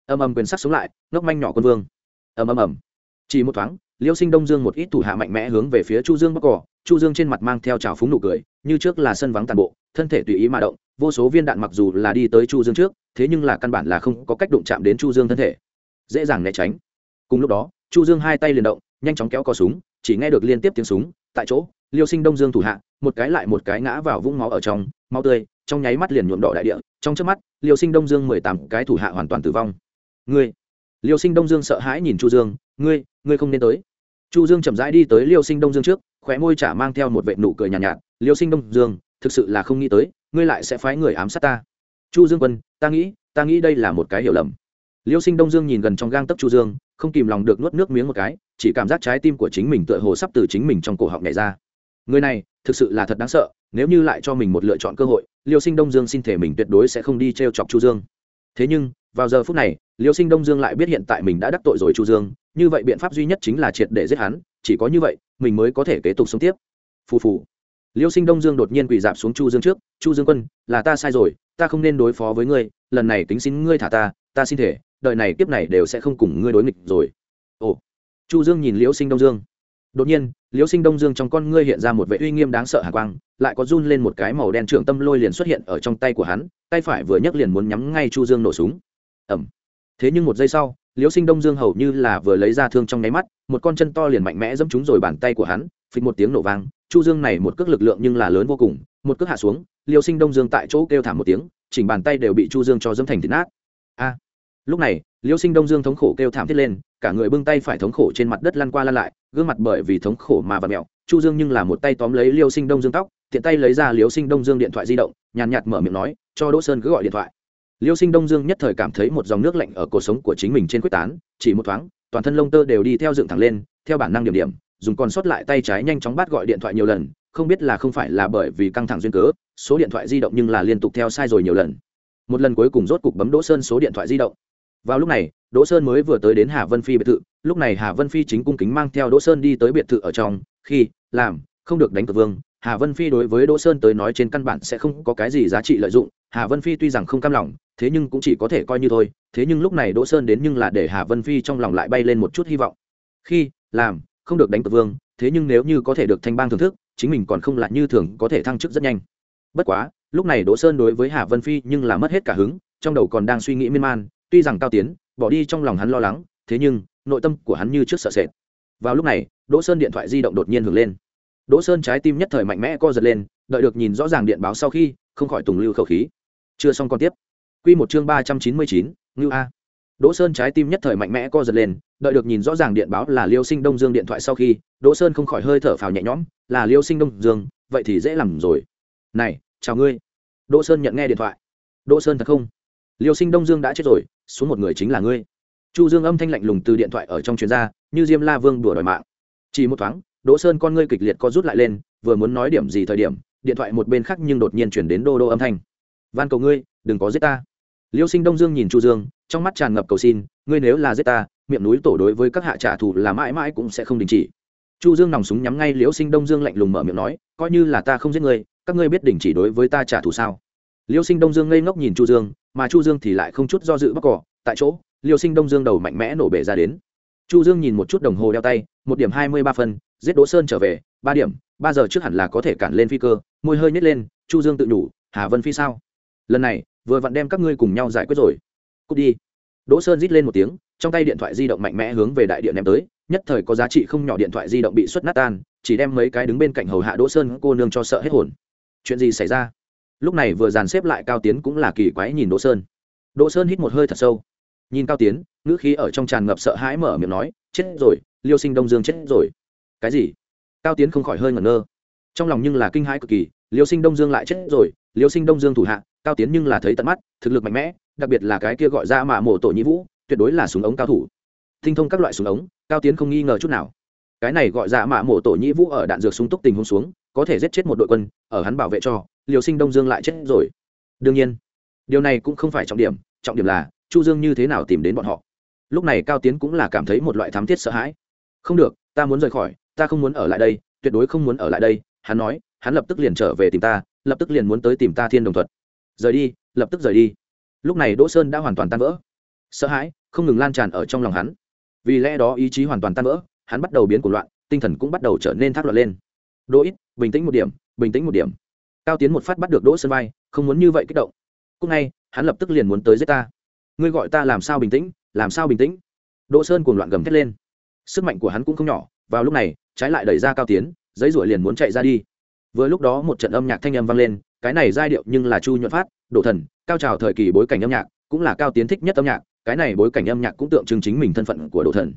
ầm ầm quyền sắc sống lại, ngốc manh nhỏ quân vương. Ầm ầm ầm. Chỉ một thoáng liêu sinh đông dương một ít thủ hạ mạnh mẽ hướng về phía chu dương bắc cỏ chu dương trên mặt mang theo trào phúng nụ cười như trước là sân vắng tàn bộ thân thể tùy ý mà động vô số viên đạn mặc dù là đi tới chu dương trước thế nhưng là căn bản là không có cách đụng chạm đến chu dương thân thể. Dễ dàng né tránh. Cùng lúc đó chu dương hai tay liền động nhanh chóng kéo cò súng chỉ nghe được liên tiếp tiếng súng tại chỗ liêu sinh đông dương thủ hạ một cái lại một cái ngã vào vũng máu ở trong máu tươi trong nháy mắt liền nhuộm đỏ đại địa trong trước mắt liêu sinh đông dương mười tám cái thủ hạ hoàn toàn tử vong. Người, liêu sinh đông dương sợ hãi nhìn chu dương ngươi ngươi không nên tới. Chu dương chậm rãi đi tới liêu sinh đông dương trước khóe môi chả mang theo một vệ nụ cười nhàn nhạt, nhạt liêu sinh đông dương thực sự là không nghĩ tới ngươi lại sẽ phái người ám sát ta. Chu dương quân ta nghĩ ta nghĩ đây là một cái hiểu lầm. Liêu sinh đông dương nhìn gần trong gang tấc chu dương không kìm lòng được nuốt nước miếng một cái chỉ cảm giác trái tim của chính mình tựa hồ sắp từ chính mình trong cổ họng nhảy ra. Người này thực sự là thật đáng sợ nếu như lại cho mình một lựa chọn cơ hội liêu sinh đông dương xin thể mình tuyệt đối sẽ không đi t r e o chọc chu dương. Thế nhưng vào giờ phút này liêu sinh đông dương lại biết hiện tại mình đã đắc tội rồi chu dương như vậy biện pháp duy nhất chính là triệt để giết hắn, chỉ có như vậy, mình mới có thể kế tục sống tiếp. Phù phù. Liêu sinh đông dương đột nhiên quỳ dạp xuống chu dương trước, chu dương quân, là ta sai rồi, ta không nên đối phó với ngươi, lần này tính xin ngươi thả ta ta xin thể, đợi này kiếp này đều sẽ không cùng ngươi đối nghịch rồi. Ồ. Chu dương nhìn liêu sinh đông dương. Đột nhiên, liêu sinh đông dương trong con ngươi hiện ra một vệ uy nghiêm đáng sợ hạ quang, lại có run lên một cái màu đen trưởng tâm lôi liền xuất hiện ở trong tay của hắn, tay phải vừa nhấc liền muốn nhắm ngay chu dương nổ súng. Ẩm thế nhưng một giây sau Liêu sinh đông dương hầu như là vừa lấy ra thương trong nháy mắt, một con chân to liền mạnh mẽ dẫm trúng rồi bàn tay của hắn, phịch một tiếng nổ vang, chu dương này một cước lực lượng nhưng là lớn vô cùng, một cước hạ xuống liêu sinh đông dương tại chỗ kêu thảm một tiếng, chỉnh bàn tay đều bị chu dương cho dẫm thành thịt nát. A! Lúc này liêu sinh đông dương thống khổ kêu thảm thiết lên, cả người bưng tay phải thống khổ trên mặt đất lăn qua lăn lại, gương mặt bởi vì thống khổ mà vặt mẹo, chu dương nhưng là một tay tóm lấy liêu sinh đông dương tóc, tiện tay lấy ra liêu sinh đông dương điện thoại di động, nhàn nhạt mở miệng nói, cho đỗ sơn cứ gọi điện thoại liêu sinh đông dương nhất thời cảm thấy một dòng nước lạnh ở cuộc sống của chính mình trên quyết tán, chỉ một thoáng, toàn thân lông tơ đều đi theo dựng thẳng lên, theo bản năng điểm điểm, dùng còn sót lại tay trái nhanh chóng bắt gọi điện thoại nhiều lần, không biết là không phải là bởi vì căng thẳng duyên cớ, số điện thoại di động nhưng là liên tục theo sai rồi nhiều lần. Một lần cuối cùng rốt cục bấm đỗ sơn số điện thoại di động. Vào lúc này, đỗ sơn mới vừa tới đến hà vân phi biệt thự, lúc này hà vân phi chính cung kính mang theo đỗ sơn đi tới biệt thự ở trong, khi, làm, không được đánh cược vương, hà vân phi đối với đỗ sơn tới nói trên căn bản sẽ không có cái gì giá trị lợi dụng hà vân phi tuy rằng không cam lòng, thế nhưng cũng chỉ có thể coi như thôi, thế nhưng lúc này đỗ sơn đến nhưng là để hà vân phi trong lòng lại bay lên một chút hy vọng. Khi, làm, không được đánh cược vương, thế nhưng nếu như có thể được thanh bang thưởng thức, chính mình còn không lại như thường có thể thăng chức rất nhanh. Bất quá, lúc này đỗ sơn đối với hà vân phi nhưng là mất hết cả hứng, trong đầu còn đang suy nghĩ miên man, tuy rằng cao tiến, bỏ đi trong lòng hắn lo lắng, thế nhưng, nội tâm của hắn như trước sợ sệt. Vào lúc này, đỗ sơn điện thoại di động đột nhiên hưởng lên. Đỗ sơn trái tim nhất thời mạnh mẽ co giật lên, đợi được nhìn rõ ràng điện báo sau khi, không khỏi tùng lưu khẩu khí chưa xong còn tiếp. Quy một chương ba trăm chín mươi chín, ngưu a. Đỗ sơn trái tim nhất thời mạnh mẽ co giật lên, đợi được nhìn rõ ràng điện báo là liêu sinh đông dương điện thoại sau khi, đỗ sơn không khỏi hơi thở phào nhẹ nhõm, là liêu sinh đông dương, vậy thì dễ làm rồi. Này, chào ngươi. Đỗ sơn nhận nghe điện thoại. Đỗ sơn thật không? Liêu sinh đông dương đã chết rồi, xuống một người chính là ngươi. Chu dương âm thanh lạnh lùng từ điện thoại ở trong chuyên gia như diêm la vương đùa đòi mạng. Chỉ một thoáng, đỗ sơn con ngươi kịch liệt co rút lại lên, vừa muốn nói điểm gì thời điểm, điện thoại một bên khác nhưng đột nhiên chuyển đến đô đô âm thanh van cầu ngươi, đừng có giết ta. Liêu sinh đông dương nhìn chu dương, trong mắt tràn ngập cầu xin, ngươi nếu là giết ta, miệng núi tổ đối với các hạ trả thù là mãi mãi cũng sẽ không đình chỉ. Chu dương nòng súng nhắm ngay liêu sinh đông dương lạnh lùng mở miệng nói, coi như là ta không giết ngươi, các ngươi biết đình chỉ đối với ta trả thù sao? Liêu sinh đông dương ngây ngốc nhìn chu dương, mà chu dương thì lại không chút do dự bắc cỏ, tại chỗ, liêu sinh đông dương đầu mạnh mẽ nổ bể ra đến. Chu dương nhìn một chút đồng hồ đeo tay, một điểm hai mươi ba phân, giết đỗ sơn trở về, ba điểm, ba giờ trước hẳn là có thể cản lên phi cơ, môi hơi nhét lên, chu dương tự nhủ, hà vân phi sao? Lần này vừa vặn đem các ngươi cùng nhau giải quyết rồi. Cút đi. Đỗ sơn rít lên một tiếng, trong tay điện thoại di động mạnh mẽ hướng về đại điện ném tới, nhất thời có giá trị không nhỏ điện thoại di động bị xuất nát tan, chỉ đem mấy cái đứng bên cạnh hầu hạ đỗ sơn cô nương cho sợ hết hồn. Chuyện gì xảy ra? Lúc này vừa dàn xếp lại cao tiến cũng là kỳ quái nhìn đỗ sơn. Đỗ sơn hít một hơi thật sâu. Nhìn cao tiến, ngữ khí ở trong tràn ngập sợ hãi mở miệng nói, chết rồi, liêu sinh đông dương chết rồi. Cái gì? Cao tiến không khỏi hơi ngẩn ngơ. Trong lòng nhưng là kinh hãi cực kỳ, liêu sinh đông dương lại chết rồi, liêu sinh đông dương thủ hạ cao tiến nhưng là thấy tận mắt, thực lực mạnh mẽ, đặc biệt là cái kia gọi ra mà mổ tổ nhĩ vũ, tuyệt đối là súng ống cao thủ. Tinh thông các loại súng ống, cao tiến không nghi ngờ chút nào. Cái này gọi ra mạ mổ tổ nhĩ vũ ở đạn dược súng túc tình huống xuống, có thể giết chết một đội quân, ở hắn bảo vệ cho, liều sinh đông dương lại chết rồi. Đương nhiên, điều này cũng không phải trọng điểm trọng điểm là, chu dương như thế nào tìm đến bọn họ. Lúc này cao tiến cũng là cảm thấy một loại thám thiết sợ hãi. Không được, ta muốn rời khỏi, ta không muốn ở lại đây, tuyệt đối không muốn ở lại đây, hắn nói, hắn lập tức liền trở về tìm ta, lập tức liền muốn tới tìm ta thiên đồng thuật rời đi, lập tức rời đi. Lúc này đỗ sơn đã hoàn toàn tan vỡ. Sợ hãi, không ngừng lan tràn ở trong lòng hắn. Vì lẽ đó ý chí hoàn toàn tan vỡ, hắn bắt đầu biến cuộc loạn, tinh thần cũng bắt đầu trở nên thác loạn lên. Đỗ ít, bình tĩnh một điểm, bình tĩnh một điểm. Cao tiến một phát bắt được đỗ sơn vai, không muốn như vậy kích động. Cúc ngay, hắn lập tức liền muốn tới giết ta. Ngươi gọi ta làm sao bình tĩnh, làm sao bình tĩnh? Đỗ sơn cuồng loạn gầm thét lên. Sức mạnh của hắn cũng không nhỏ, vào lúc này, trái lại đẩy ra cao tiến, giấy ruổi liền muốn chạy ra đi vừa lúc đó một trận âm nhạc thanh âm vang lên, cái này giai điệu nhưng là chu nhuận phát độ thần, cao trào thời kỳ bối cảnh âm nhạc, cũng là cao tiến thích nhất âm nhạc, cái này bối cảnh âm nhạc cũng tượng trưng chính mình thân phận của độ thần.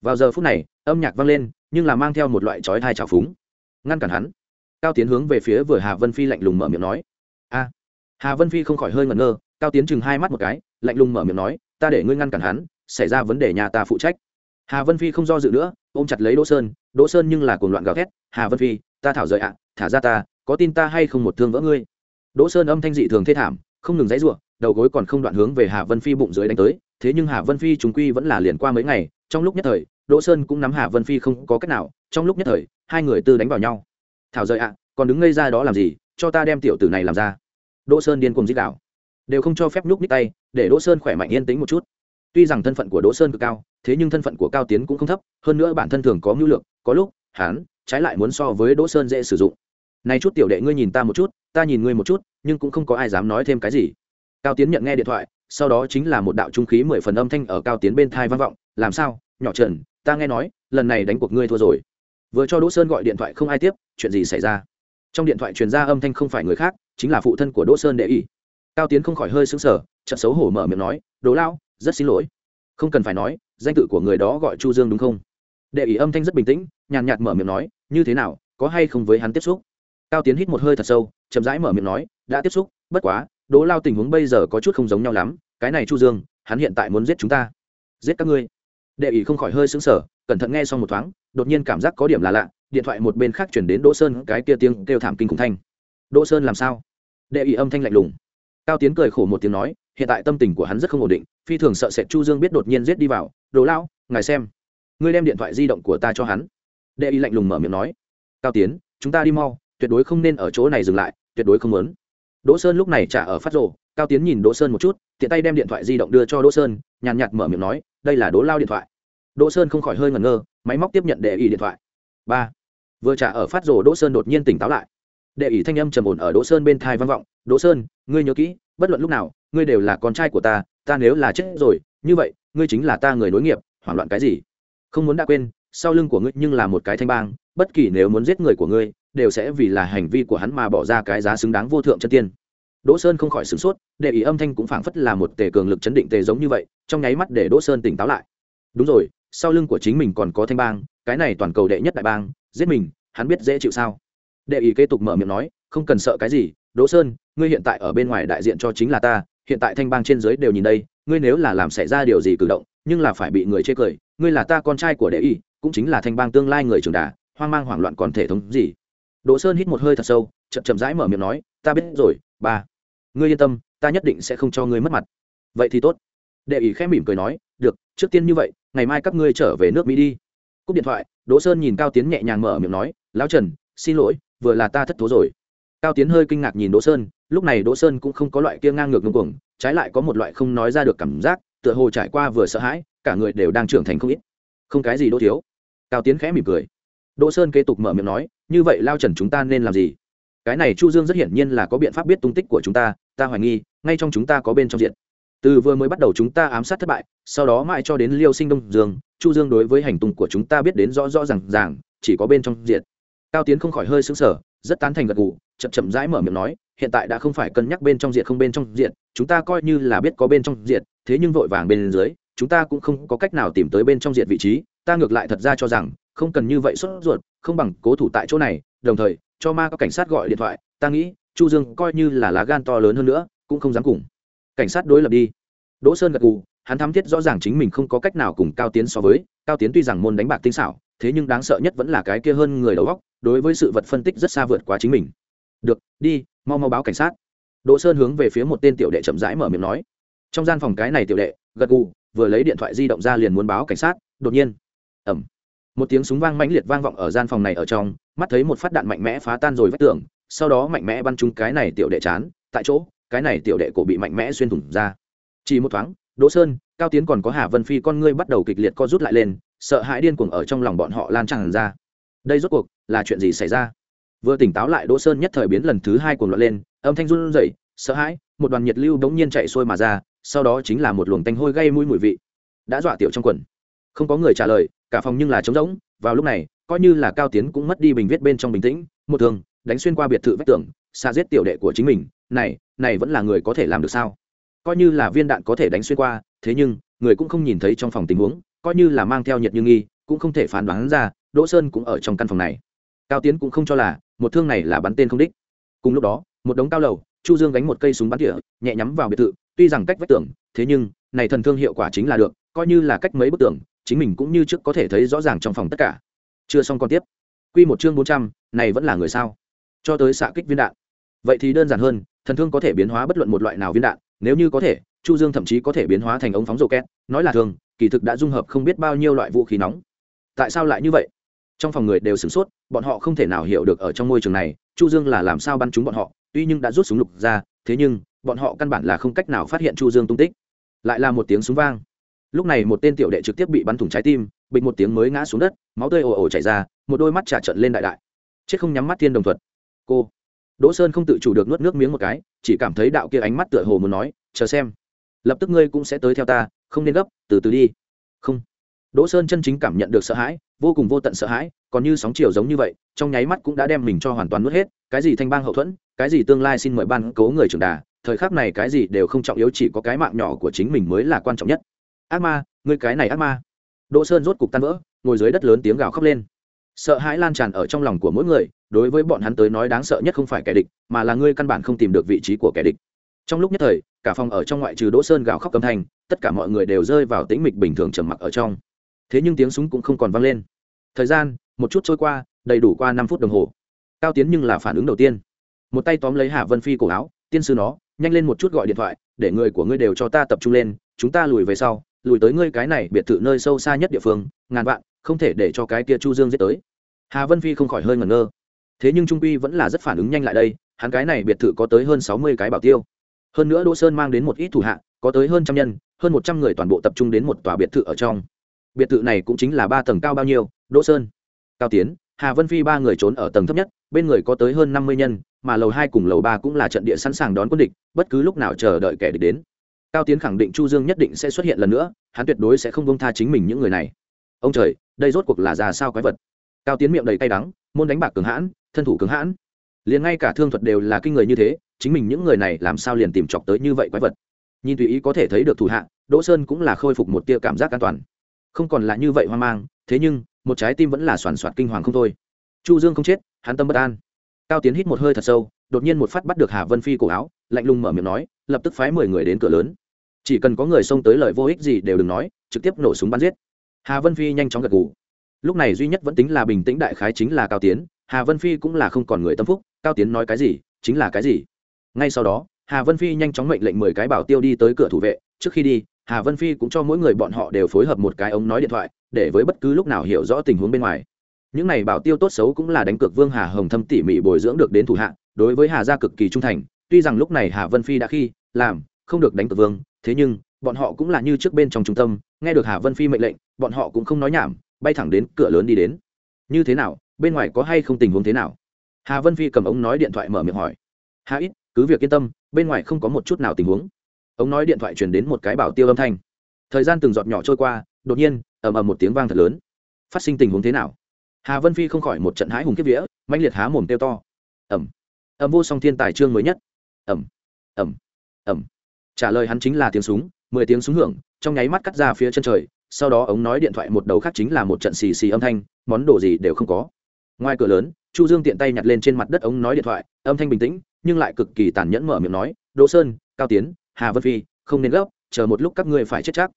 Vào giờ phút này, âm nhạc vang lên, nhưng là mang theo một loại trói thai trào phúng. Ngăn cản hắn. Cao tiến hướng về phía vừa hà vân phi lạnh lùng mở miệng nói. A. Hà vân phi không khỏi hơi ngẩn ngơ, cao tiến chừng hai mắt một cái, lạnh lùng mở miệng nói, ta để ngươi ngăn cản hắn, xảy ra vấn đề nhà ta phụ trách. Hà vân phi không do dự nữa, ôm chặt lấy đỗ sơn đỗ sơn nhưng là cuồng loạn gào thét, hà vân phi ta thảo rời ạ, thả ra ta, có tin ta hay không một thương vỡ ngươi. Đỗ sơn âm thanh dị thường thê thảm, không ngừng dãy r đầu gối còn không đoạn hướng về hà vân phi bụng dưới đánh tới, thế nhưng hà vân phi chúng quy vẫn là liền qua mấy ngày, trong lúc nhất thời, đỗ sơn cũng nắm hà vân phi không có cách nào, trong lúc nhất thời, hai người tư đánh vào nhau. Thảo rời ạ, còn đứng ngây ra đó làm gì, cho ta đem tiểu tử này làm ra. Đỗ sơn điên cùng dích đạo đều không cho phép nhúc ních tay, để đỗ sơn khỏe mạnh yên tĩnh một chút. Tuy rằng thân phận của đỗ sơn cực cao, thế nhưng thân phận của cao tiến cũng không thấp, hơn nữa bản thân thường có mưu lược, có lúc hán trái lại muốn so với đỗ sơn dễ sử dụng. Này chút tiểu đệ ngươi nhìn ta một chút, ta nhìn ngươi một chút, nhưng cũng không có ai dám nói thêm cái gì. Cao tiến nhận nghe điện thoại, sau đó chính là một đạo trung khí mười phần âm thanh ở cao tiến bên thai vang vọng, làm sao, nhỏ trần, ta nghe nói, lần này đánh cuộc ngươi thua rồi. Vừa cho đỗ sơn gọi điện thoại không ai tiếp, chuyện gì xảy ra? Trong điện thoại truyền ra âm thanh không phải người khác, chính là phụ thân của đỗ sơn đệ ý cao tiến không khỏi hơi xứng sở chợt xấu hổ mở miệng nói đỗ lao rất xin lỗi. Không cần phải nói, danh tự của người đó gọi chu dương đúng không? Đệ ý âm thanh rất bình tĩnh, nhàn nhạt mở miệng nói như thế nào, có hay không với hắn tiếp xúc? Cao tiến hít một hơi thật sâu, chậm rãi mở miệng nói, đã tiếp xúc, bất quá, đỗ lao tình huống bây giờ có chút không giống nhau lắm, cái này chu dương, hắn hiện tại muốn giết chúng ta. Giết các ngươi. Đệ ý không khỏi hơi sững sờ, cẩn thận nghe xong một thoáng, đột nhiên cảm giác có điểm là lạ, điện thoại một bên khác chuyển đến đỗ sơn, cái kia tiếng kêu thảm kinh khủng thanh. Đỗ sơn làm sao? Đệ ý âm thanh lạnh lùng. Cao tiến cười khổ một tiếng nói, hiện tại tâm tình của hắn rất không ổn định, phi thường sợ sệt chu dương biết đột nhiên giết đi vào. Đồ lao, ngài xem. Ngươi đem điện thoại di động của ta cho hắn đệ ý lạnh lùng mở miệng nói, cao tiến, chúng ta đi mau, tuyệt đối không nên ở chỗ này dừng lại, tuyệt đối không muốn. Đỗ sơn lúc này trả ở phát rồ, cao tiến nhìn đỗ sơn một chút, tiện tay đem điện thoại di động đưa cho đỗ sơn, nhàn nhạt mở miệng nói, đây là đỗ lao điện thoại. Đỗ sơn không khỏi hơi ngẩn ngơ, máy móc tiếp nhận đệ ý điện thoại. Ba, vừa trả ở phát rồ, đỗ sơn đột nhiên tỉnh táo lại. Đệ ý thanh âm trầm ổn ở đỗ sơn bên thai vang vọng, đỗ sơn, ngươi nhớ kỹ, bất luận lúc nào, ngươi đều là con trai của ta ta nếu là chết rồi, như vậy, ngươi chính là ta người nối nghiệp, hoảng loạn cái gì? Không muốn đã quên sau lưng của ngươi nhưng là một cái thanh bang, bất kỳ nếu muốn giết người của ngươi, đều sẽ vì là hành vi của hắn mà bỏ ra cái giá xứng đáng vô thượng chân tiên. Đỗ sơn không khỏi sửng sốt đệ ý âm thanh cũng phảng phất là một tề cường lực chấn định tề giống như vậy, trong nháy mắt để đỗ sơn tỉnh táo lại. Đúng rồi, sau lưng của chính mình còn có thanh bang, cái này toàn cầu đệ nhất đại bang, giết mình, hắn biết dễ chịu sao? Đệ ý kế tục mở miệng nói, không cần sợ cái gì, đỗ sơn, ngươi hiện tại ở bên ngoài đại diện cho chính là ta, hiện tại thanh bang trên dưới đều nhìn đây, ngươi nếu là làm xảy ra điều gì cử động nhưng là phải bị người chê cười, ngươi là ta con trai của đệ ý cũng chính là thanh bang tương lai người trưởng đà, hoang mang hoảng loạn còn thể thống gì? Đỗ sơn hít một hơi thật sâu, chậm chậm rãi mở miệng nói, ta biết rồi, ba. Ngươi yên tâm, ta nhất định sẽ không cho ngươi mất mặt. Vậy thì tốt. Đệ ý khẽ mỉm cười nói, được, trước tiên như vậy, ngày mai các ngươi trở về nước mỹ đi. Cúp điện thoại, đỗ sơn nhìn cao tiến nhẹ nhàng mở miệng nói, lão trần, xin lỗi, vừa là ta thất thố rồi. Cao tiến hơi kinh ngạc nhìn đỗ sơn, lúc này đỗ sơn cũng không có loại kia ngang ngược ngưng cuồng, trái lại có một loại không nói ra được cảm giác tựa hồ trải qua vừa sợ hãi, cả người đều đang trưởng thành không ít. Không cái gì đỗ thiếu. Cao tiến khẽ mỉm cười. Đỗ sơn kế tục mở miệng nói, như vậy lao trần chúng ta nên làm gì? Cái này chu dương rất hiển nhiên là có biện pháp biết tung tích của chúng ta ta hoài nghi, ngay trong chúng ta có bên trong diện. Từ vừa mới bắt đầu chúng ta ám sát thất bại, sau đó mãi cho đến liêu sinh đông dương, chu dương đối với hành tung của chúng ta biết đến rõ rõ ràng ràng, chỉ có bên trong diện. Cao tiến không khỏi hơi sững sờ, rất tán thành gật gù, chậm chậm rãi mở miệng nói, hiện tại đã không phải cân nhắc bên trong diện không bên trong diện, chúng ta coi như là biết có bên trong diện thế nhưng vội vàng bên dưới, chúng ta cũng không có cách nào tìm tới bên trong diện vị trí, ta ngược lại thật ra cho rằng, không cần như vậy sốt ruột, không bằng cố thủ tại chỗ này, đồng thời, cho ma các cảnh sát gọi điện thoại, ta nghĩ, chu dương coi như là lá gan to lớn hơn nữa, cũng không dám cùng. Cảnh sát đối lập đi. Đỗ sơn gật gù, hắn thám thiết rõ ràng chính mình không có cách nào cùng cao tiến so với, cao tiến tuy rằng môn đánh bạc tinh xảo, thế nhưng đáng sợ nhất vẫn là cái kia hơn người đầu góc đối với sự vật phân tích rất xa vượt quá chính mình. Được, đi, mau mau báo cảnh sát. Đỗ sơn hướng về phía một tên tiểu đệ chậm rãi mở miệng nói trong gian phòng cái này tiểu đệ, gật gù, vừa lấy điện thoại di động ra liền muốn báo cảnh sát, đột nhiên ẩm một tiếng súng vang mãnh liệt vang vọng ở gian phòng này ở trong, mắt thấy một phát đạn mạnh mẽ phá tan rồi vách tường, sau đó mạnh mẽ bắn trúng cái này tiểu đệ chán, tại chỗ, cái này tiểu đệ cổ bị mạnh mẽ xuyên thủng ra. Chỉ một thoáng, đỗ sơn, cao tiến còn có hà vân phi con ngươi bắt đầu kịch liệt co rút lại lên, sợ hãi điên cuồng ở trong lòng bọn họ lan tràn ra. Đây rốt cuộc là chuyện gì xảy ra? Vừa tỉnh táo lại, đỗ sơn nhất thời biến lần thứ hai cuồng loạn lên, âm thanh run rẩy, sợ hãi, một đoàn nhiệt lưu bỗng nhiên chạy xuôi mà ra sau đó chính là một luồng tanh hôi gây mũi mùi vị. Đã dọa tiểu trong quần. Không có người trả lời, cả phòng nhưng là trống rỗng. Vào lúc này, coi như là cao tiến cũng mất đi bình viết bên trong bình tĩnh. Một thường đánh xuyên qua biệt thự vách tường, xa giết tiểu đệ của chính mình. Này này vẫn là người có thể làm được sao? Coi như là viên đạn có thể đánh xuyên qua, thế nhưng, người cũng không nhìn thấy trong phòng tình huống. Coi như là mang theo nhiệt như nghi, cũng không thể phán đoán ra, đỗ sơn cũng ở trong căn phòng này. Cao tiến cũng không cho là, một thương này là bắn tên không đích. Cùng lúc đó, một đống cao lầu, chu dương gánh một cây súng bắn tỉa, nhẹ nhắm vào biệt thự tuy rằng cách vách tường, thế nhưng, này thần thương hiệu quả chính là được, coi như là cách mấy bức tường, chính mình cũng như trước có thể thấy rõ ràng trong phòng tất cả. Chưa xong còn tiếp. Quy một chương bốn trăm, này vẫn là người sao? Cho tới xạ kích viên đạn. Vậy thì đơn giản hơn, thần thương có thể biến hóa bất luận một loại nào viên đạn, nếu như có thể, chu dương thậm chí có thể biến hóa thành ống phóng rổ két nói là thường, kỳ thực đã dung hợp không biết bao nhiêu loại vũ khí nóng. Tại sao lại như vậy? Trong phòng người đều sửng sốt, bọn họ không thể nào hiểu được ở trong môi trường này, chu dương là làm sao bắn chúng bọn họ, tuy nhưng đã rút súng lục ra, thế nhưng bọn họ căn bản là không cách nào phát hiện chu dương tung tích, lại là một tiếng súng vang. Lúc này một tên tiểu đệ trực tiếp bị bắn thủng trái tim bịch một tiếng mới ngã xuống đất, máu tươi ồ ồ chảy ra, một đôi mắt trả trận lên đại đại. Chết không nhắm mắt thiên đồng thuật. Cô. Đỗ sơn không tự chủ được nuốt nước miếng một cái, chỉ cảm thấy đạo kia ánh mắt tựa hồ muốn nói, chờ xem. Lập tức ngươi cũng sẽ tới theo ta, không nên gấp, từ từ đi. Không. Đỗ sơn chân chính cảm nhận được sợ hãi, vô cùng vô tận sợ hãi, còn như sóng chiều giống như vậy, trong nháy mắt cũng đã đem mình cho hoàn toàn nuốt hết, cái gì thanh bang hậu thuẫn, cái gì tương lai xin mời ban cố người trưởng đà thời khắc này cái gì đều không trọng yếu, chỉ có cái mạng nhỏ của chính mình mới là quan trọng nhất. Ác ma, ngươi cái này ác ma. Đỗ sơn rốt cục tan vỡ, ngồi dưới đất lớn tiếng gào khóc lên. Sợ hãi lan tràn ở trong lòng của mỗi người, đối với bọn hắn tới nói đáng sợ nhất không phải kẻ địch, mà là ngươi căn bản không tìm được vị trí của kẻ địch. Trong lúc nhất thời, cả phòng ở trong ngoại trừ đỗ sơn gào khóc âm thanh, tất cả mọi người đều rơi vào tĩnh mịch bình thường trầm mặc ở trong. Thế nhưng tiếng súng cũng không còn vang lên. Thời gian, một chút trôi qua, đầy đủ qua năm phút đồng hồ. Cao tiến nhưng là phản ứng đầu tiên. Một tay tóm lấy hạ vân phi cổ áo, tiên sư nó nhanh lên một chút gọi điện thoại, để người của ngươi đều cho ta tập trung lên, chúng ta lùi về sau, lùi tới ngươi cái này biệt thự nơi sâu xa nhất địa phương, ngàn vạn, không thể để cho cái kia chu dương giết tới. Hà vân phi không khỏi hơi ngẩn ngơ. Thế nhưng trung quy vẫn là rất phản ứng nhanh lại đây, hắn cái này biệt thự có tới hơn sáu mươi cái bảo tiêu. Hơn nữa đỗ sơn mang đến một ít thủ hạ, có tới hơn trăm nhân, hơn một trăm người toàn bộ tập trung đến một tòa biệt thự ở trong. Biệt thự này cũng chính là ba tầng cao bao nhiêu, đỗ sơn. Cao tiến hà vân phi ba người trốn ở tầng thấp nhất, bên người có tới hơn năm mươi nhân, mà lầu hai cùng lầu ba cũng là trận địa sẵn sàng đón quân địch, bất cứ lúc nào chờ đợi kẻ địch đến. Cao tiến khẳng định chu dương nhất định sẽ xuất hiện lần nữa, hắn tuyệt đối sẽ không bông tha chính mình những người này. Ông trời, đây rốt cuộc là ra sao quái vật? Cao tiến miệng đầy cay đắng, môn đánh bạc cường hãn, thân thủ cường hãn. Liền ngay cả thương thuật đều là kinh người như thế, chính mình những người này làm sao liền tìm chọc tới như vậy quái vật? Nhìn tùy ý có thể thấy được thủ hạ, đỗ sơn cũng là khôi phục một tia cảm giác an toàn. Không còn là như vậy hoang mang, thế nhưng một trái tim vẫn là soàn soạt kinh hoàng không thôi. Chu dương không chết, hắn tâm bất an. Cao tiến hít một hơi thật sâu, đột nhiên một phát bắt được hà vân phi cổ áo, lạnh lùng mở miệng nói, lập tức phái mười người đến cửa lớn. Chỉ cần có người xông tới lời vô ích gì đều đừng nói, trực tiếp nổ súng bắn giết. Hà vân phi nhanh chóng gật gù. Lúc này duy nhất vẫn tính là bình tĩnh đại khái chính là cao tiến, hà vân phi cũng là không còn người tâm phúc, cao tiến nói cái gì, chính là cái gì. Ngay sau đó, hà vân phi nhanh chóng mệnh lệnh mười cái bảo tiêu đi tới cửa thủ vệ, trước khi đi hà vân phi cũng cho mỗi người bọn họ đều phối hợp một cái ống nói điện thoại, để với bất cứ lúc nào hiểu rõ tình huống bên ngoài. Những này bảo tiêu tốt xấu cũng là đánh cược vương hà hồng thâm tỉ mỉ bồi dưỡng được đến thủ hạ, đối với hà gia cực kỳ trung thành. Tuy rằng lúc này hà vân phi đã khi, làm, không được đánh cược vương, thế nhưng, bọn họ cũng là như trước bên trong trung tâm, nghe được hà vân phi mệnh lệnh, bọn họ cũng không nói nhảm, bay thẳng đến cửa lớn đi đến. Như thế nào, bên ngoài có hay không tình huống thế nào? Hà vân phi cầm ống nói điện thoại mở miệng hỏi. Hà ít, cứ việc yên tâm, bên ngoài không có một chút nào tình huống ống nói điện thoại truyền đến một cái bảo tiêu âm thanh. Thời gian từng giọt nhỏ trôi qua, đột nhiên, ầm ầm một tiếng vang thật lớn. Phát sinh tình huống thế nào? Hà vân phi không khỏi một trận hãi hùng kiếp vía mạnh liệt há mồm tiêu to. Ẩm ẩm vô song thiên tài trương mới nhất. Ẩm ẩm ẩm trả lời hắn chính là tiếng súng, mười tiếng súng hưởng, trong nháy mắt cắt ra phía chân trời, sau đó ống nói điện thoại một đầu khác chính là một trận xì xì âm thanh, món đồ gì đều không có. Ngoài cửa lớn, chu dương tiện tay nhặt lên trên mặt đất ống nói điện thoại, âm thanh bình tĩnh, nhưng lại cực kỳ tàn nhẫn mở miệng nói, đỗ sơn, cao tiến hà vân phi, không nên gấp, chờ một lúc các ngươi phải chết chắc.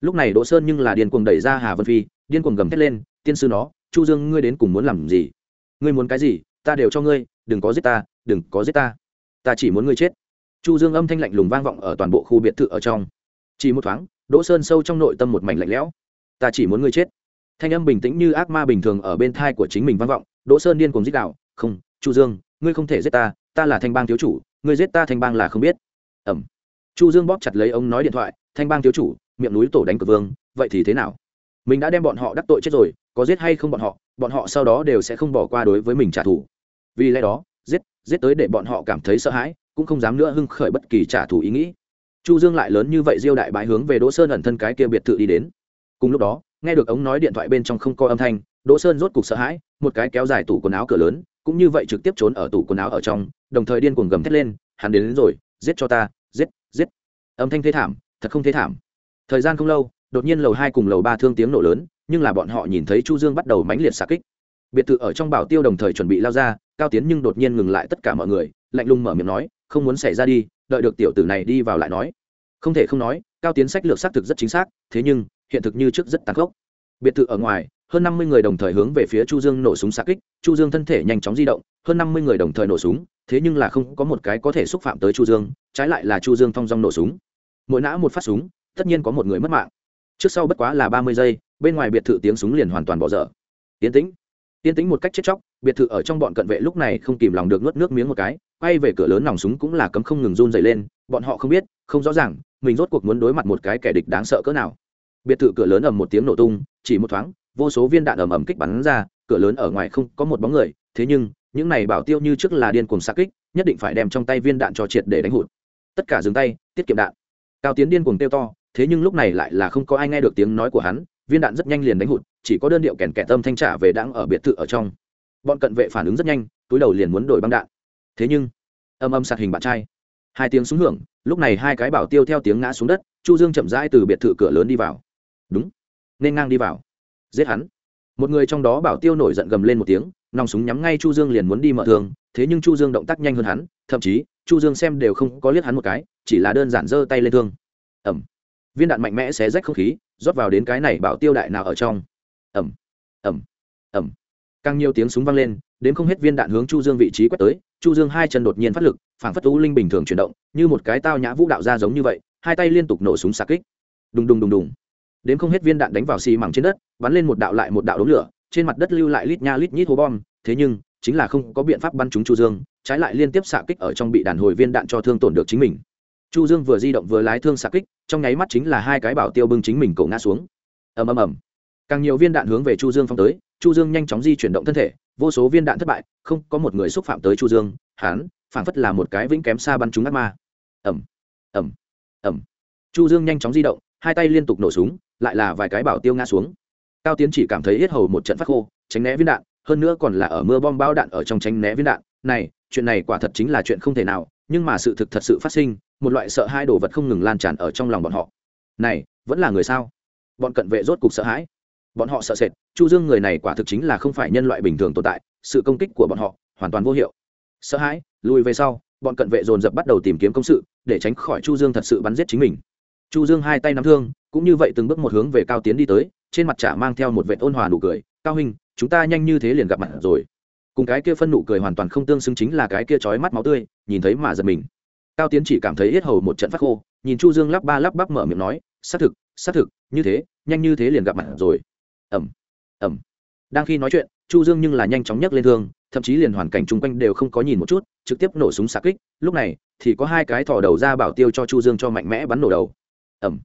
Lúc này đỗ sơn nhưng là điên cuồng đẩy ra hà vân phi, điên cuồng gầm thét lên, tiên sư nó, chu dương ngươi đến cùng muốn làm gì? Ngươi muốn cái gì? Ta đều cho ngươi, đừng có giết ta, đừng có giết ta. Ta chỉ muốn ngươi chết. Chu dương âm thanh lạnh lùng vang vọng ở toàn bộ khu biệt thự ở trong. Chỉ một thoáng, đỗ sơn sâu trong nội tâm một mảnh lạnh lẽo. Ta chỉ muốn ngươi chết. Thanh âm bình tĩnh như ác ma bình thường ở bên thai của chính mình vang vọng, đỗ sơn điên cuồng giết đạo, không, chu dương, ngươi không thể giết ta ta là thanh bang thiếu chủ, ngươi giết ta thanh bang là không biết. Ẩm chu dương bóp chặt lấy ông nói điện thoại thanh bang thiếu chủ miệng núi tổ đánh cờ vương vậy thì thế nào? Mình đã đem bọn họ đắc tội chết rồi có giết hay không bọn họ bọn họ sau đó đều sẽ không bỏ qua đối với mình trả thù. Vì lẽ đó giết giết tới để bọn họ cảm thấy sợ hãi cũng không dám nữa hưng khởi bất kỳ trả thù ý nghĩ. Chu dương lại lớn như vậy diêu đại bãi hướng về đỗ sơn ẩn thân cái kia biệt thự đi đến. Cùng lúc đó nghe được ống nói điện thoại bên trong không có âm thanh đỗ sơn rốt cục sợ hãi một cái kéo dài tủ quần áo cửa lớn cũng như vậy trực tiếp trốn ở tủ quần áo ở trong đồng thời điên cuồng gầm thét lên hắn đến, đến rồi giết cho ta giết âm thanh thế thảm, thật không thế thảm. Thời gian không lâu, đột nhiên lầu hai cùng lầu ba thương tiếng nổ lớn, nhưng là bọn họ nhìn thấy chu dương bắt đầu mãnh liệt xạ kích. Biệt thự ở trong bảo tiêu đồng thời chuẩn bị lao ra, cao tiến nhưng đột nhiên ngừng lại tất cả mọi người, lạnh lùng mở miệng nói, không muốn xảy ra đi, đợi được tiểu tử này đi vào lại nói. Không thể không nói, cao tiến sách lược xác thực rất chính xác, thế nhưng, hiện thực như trước rất tàn khốc. Biệt thự ở ngoài, hơn năm mươi người đồng thời hướng về phía chu dương nổ súng xạ kích, chu dương thân thể nhanh chóng di động, hơn năm mươi người đồng thời nổ súng, thế nhưng là không có một cái có thể xúc phạm tới chu dương, trái lại là chu dương thong dong nổ súng mỗi nã một phát súng, tất nhiên có một người mất mạng. Trước sau bất quá là ba mươi giây, bên ngoài biệt thự tiếng súng liền hoàn toàn bỏ dở. Tiến tĩnh. Tiến tĩnh một cách chết chóc, biệt thự ở trong bọn cận vệ lúc này không kìm lòng được nuốt nước miếng một cái, quay về cửa lớn nòng súng cũng là cấm không ngừng run dày lên, bọn họ không biết, không rõ ràng, mình rốt cuộc muốn đối mặt một cái kẻ địch đáng sợ cỡ nào. Biệt thự cửa lớn ầm một tiếng nổ tung, chỉ một thoáng, vô số viên đạn ầm ầm kích bắn ra, cửa lớn ở ngoài không có một bóng người, thế nhưng, những này bảo tiêu như trước là điên cuồng xa kích, nhất định phải đem trong tay viên đạn cho triệt để đánh hụt. Tất cả dừng tay, tiết kiệm đạn cao tiến điên cuồng tiêu to, thế nhưng lúc này lại là không có ai nghe được tiếng nói của hắn, viên đạn rất nhanh liền đánh hụt, chỉ có đơn điệu kèn kẹt tâm thanh trả về đáng ở biệt thự ở trong. Bọn cận vệ phản ứng rất nhanh, túi đầu liền muốn đổi băng đạn. Thế nhưng, âm âm sạt hình bạn trai. Hai tiếng súng hưởng, lúc này hai cái bảo tiêu theo tiếng ngã xuống đất, chu dương chậm rãi từ biệt thự cửa lớn đi vào. Đúng, nên ngang đi vào. Giết hắn. Một người trong đó bảo tiêu nổi giận gầm lên một tiếng nòng súng nhắm ngay chu dương liền muốn đi mở thương, thế nhưng chu dương động tác nhanh hơn hắn, thậm chí, chu dương xem đều không có liếc hắn một cái, chỉ là đơn giản giơ tay lên thương. Ẩm viên đạn mạnh mẽ xé rách không khí, rót vào đến cái này bảo tiêu đại nào ở trong. Ẩm ẩm ẩm càng nhiều tiếng súng vang lên, đến không hết viên đạn hướng chu dương vị trí quét tới, chu dương hai chân đột nhiên phát lực phảng phất u linh bình thường chuyển động, như một cái tao nhã vũ đạo ra giống như vậy, hai tay liên tục nổ súng xạ kích. Đùng đùng đùng đùng. Đến không hết viên đạn đánh vào xì mảng trên đất, bắn lên một đạo lại một đạo đống lửa trên mặt đất lưu lại lít nha lít nhít hố bom, thế nhưng, chính là không có biện pháp bắn trúng chu dương, trái lại liên tiếp xạ kích ở trong bị đàn hồi viên đạn cho thương tổn được chính mình. Chu dương vừa di động vừa lái thương xạ kích, trong nháy mắt chính là hai cái bảo tiêu bưng chính mình cổ ngã xuống. Ầm ầm ầm. Càng nhiều viên đạn hướng về chu dương phong tới, chu dương nhanh chóng di chuyển động thân thể, vô số viên đạn thất bại, không có một người xúc phạm tới chu dương, hắn, phảng phất là một cái vĩnh kém xa bắn trúng ác ma. Ầm. Ầm. Ầm. Chu dương nhanh chóng di động, hai tay liên tục nổ súng, lại là vài cái bảo tiêu ngã xuống cao tiến chỉ cảm thấy yết hầu một trận phát khô, tránh né viên đạn, hơn nữa còn là ở mưa bom bao đạn ở trong tránh né viên đạn. Này, chuyện này quả thật chính là chuyện không thể nào, nhưng mà sự thực thật sự phát sinh, một loại sợ hai đồ vật không ngừng lan tràn ở trong lòng bọn họ. Này, vẫn là người sao? Bọn cận vệ rốt cục sợ hãi. Bọn họ sợ sệt, chu dương người này quả thực chính là không phải nhân loại bình thường tồn tại, sự công kích của bọn họ hoàn toàn vô hiệu. Sợ hãi, lùi về sau, bọn cận vệ dồn dập bắt đầu tìm kiếm công sự, để tránh khỏi chu dương thật sự bắn giết chính mình. Chu dương hai tay nắm thương, cũng như vậy từng bước một hướng về cao tiến đi tới trên mặt trả mang theo một vệ ôn hòa nụ cười, cao hình chúng ta nhanh như thế liền gặp mặt rồi. Cùng cái kia phân nụ cười hoàn toàn không tương xứng chính là cái kia chói mắt máu tươi, nhìn thấy mà giật mình. Cao tiến chỉ cảm thấy yết hầu một trận phát khô, nhìn chu dương lắp ba lắp bắp mở miệng nói, xác thực xác thực, như thế, nhanh như thế liền gặp mặt rồi. Ẩm ẩm đang khi nói chuyện, chu dương nhưng là nhanh chóng nhấc lên thương, thậm chí liền hoàn cảnh chung quanh đều không có nhìn một chút, trực tiếp nổ súng xạ kích, lúc này thì có hai cái thò đầu ra bảo tiêu cho chu dương cho mạnh mẽ bắn nổ đầu. Ẩm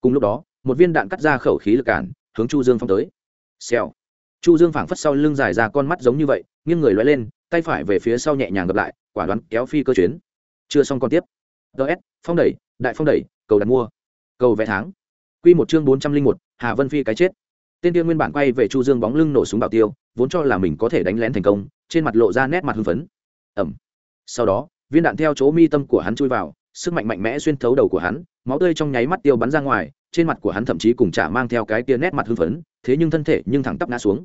cùng lúc đó, một viên đạn cắt ra khẩu khí lực cản hướng chu dương phong tới. Xèo. Chu dương phảng phất sau lưng dài ra con mắt giống như vậy, nghiêng người loay lên, tay phải về phía sau nhẹ nhàng gập lại, quả đoán kéo phi cơ chuyến. Chưa xong còn tiếp. Ts phong đẩy, đại phong đẩy, cầu đặt mua. Cầu vẽ tháng. Quy một chương bốn trăm linh một, hà vân phi cái chết. Tên tiên nguyên bản quay về chu dương bóng lưng nổ súng bảo tiêu, vốn cho là mình có thể đánh lén thành công, trên mặt lộ ra nét mặt hưng phấn. Ẩm. Sau đó, viên đạn theo chỗ mi tâm của hắn chui vào, sức mạnh mạnh mẽ xuyên thấu đầu của hắn, máu tươi trong nháy mắt tiêu bắn ra ngoài trên mặt của hắn thậm chí cùng chả mang theo cái tia nét mặt hưng phấn, thế nhưng thân thể nhưng thẳng tắp ngã xuống.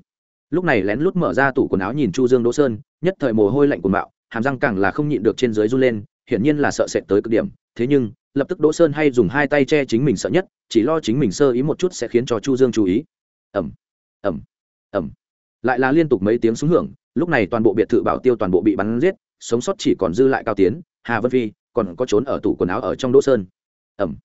Lúc này lén lút mở ra tủ quần áo nhìn chu dương đỗ sơn, nhất thời mồ hôi lạnh cuồng bạo, hàm răng càng là không nhịn được trên dưới run lên, hiển nhiên là sợ sệt tới cực điểm, thế nhưng, lập tức đỗ sơn hay dùng hai tay che chính mình sợ nhất, chỉ lo chính mình sơ ý một chút sẽ khiến cho chu dương chú ý. Ẩm ẩm ẩm lại là liên tục mấy tiếng súng hưởng, lúc này toàn bộ biệt thự bảo tiêu toàn bộ bị bắn giết, sống sót chỉ còn dư lại cao tiến, hà vân phi, còn có trốn ở tủ quần áo ở trong đỗ sơn. Ẩm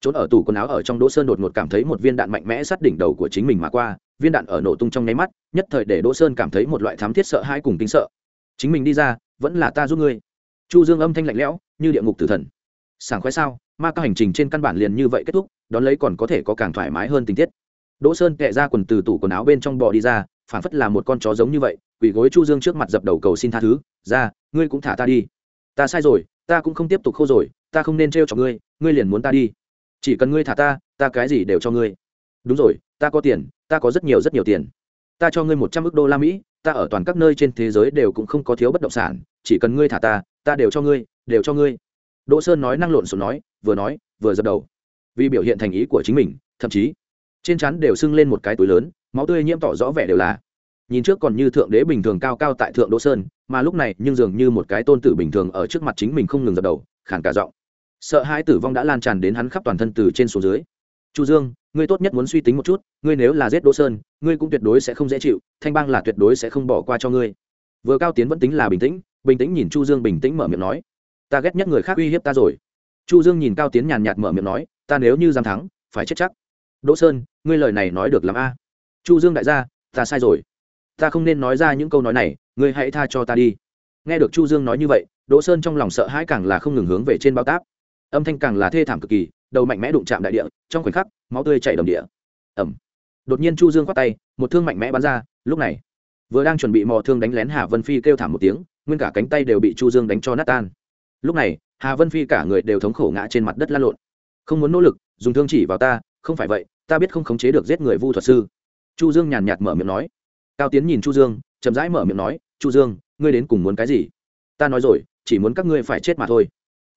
trốn ở tủ quần áo ở trong đỗ sơn đột ngột cảm thấy một viên đạn mạnh mẽ sát đỉnh đầu của chính mình mà qua, viên đạn ở nổ tung trong nháy mắt, nhất thời để đỗ sơn cảm thấy một loại thám thiết sợ hãi cùng tính sợ. Chính mình đi ra, vẫn là ta giúp ngươi. Chu dương âm thanh lạnh lẽo, như địa ngục tử thần. Sảng khoái sao? Ma các hành trình trên căn bản liền như vậy kết thúc, đón lấy còn có thể có càng thoải mái hơn tình tiết. Đỗ sơn kệ ra quần từ tủ quần áo bên trong bò đi ra phản phất là một con chó giống như vậy, quỳ gối chu dương trước mặt dập đầu cầu xin tha thứ, ra, ngươi cũng thả ta đi. Ta sai rồi, ta cũng không tiếp tục khô rồi, ta không nên trêu cho ngươi ngươi liền muốn ta đi chỉ cần ngươi thả ta ta cái gì đều cho ngươi. Đúng rồi, ta có tiền, ta có rất nhiều rất nhiều tiền. Ta cho ngươi một trăm ước đô la mỹ, ta ở toàn các nơi trên thế giới đều cũng không có thiếu bất động sản. Chỉ cần ngươi thả ta ta đều cho ngươi, đều cho ngươi. Đỗ sơn nói năng lộn xộn nói, vừa nói, vừa dập đầu. Vì biểu hiện thành ý của chính mình, thậm chí, trên chắn đều sưng lên một cái túi lớn, máu tươi nhiễm tỏ rõ vẻ đều là. Nhìn trước còn như thượng đế bình thường cao cao tại thượng đỗ sơn, mà lúc này nhưng dường như một cái tôn tử bình thường ở trước mặt chính mình không ngừng dập đầu khản cả giọng sợ hãi tử vong đã lan tràn đến hắn khắp toàn thân từ trên xuống dưới. Chu dương, ngươi tốt nhất muốn suy tính một chút, ngươi nếu là giết đỗ sơn, ngươi cũng tuyệt đối sẽ không dễ chịu, thanh bang là tuyệt đối sẽ không bỏ qua cho ngươi. Vừa cao tiến vẫn tính là bình tĩnh bình tĩnh nhìn chu dương bình tĩnh mở miệng nói, ta ghét nhất người khác uy hiếp ta rồi. Chu dương nhìn cao tiến nhàn nhạt mở miệng nói, ta nếu như giam thắng, phải chết chắc. Đỗ sơn, ngươi lời này nói được làm a. Chu dương đại gia, ta sai rồi. Ta không nên nói ra những câu nói này, ngươi hãy tha cho ta đi. Nghe được chu dương nói như vậy, đỗ sơn trong lòng sợ hãi càng là không ngừng hướng về trên bao táp âm thanh càng là thê thảm cực kỳ, đầu mạnh mẽ đụng chạm đại địa, trong khoảnh khắc, máu tươi chảy đầm địa. Ẩm đột nhiên chu dương khoát tay, một thương mạnh mẽ bắn ra, lúc này, vừa đang chuẩn bị mò thương đánh lén hà vân phi kêu thảm một tiếng, nguyên cả cánh tay đều bị chu dương đánh cho nát tan. Lúc này, hà vân phi cả người đều thống khổ ngã trên mặt đất lăn lộn. Không muốn nỗ lực, dùng thương chỉ vào ta, không phải vậy, ta biết không khống chế được giết người vu thuật sư. Chu dương nhàn nhạt mở miệng nói. Cao tiến nhìn chu dương, chậm rãi mở miệng nói, chu dương, ngươi đến cùng muốn cái gì? Ta nói rồi, chỉ muốn các ngươi phải chết mà thôi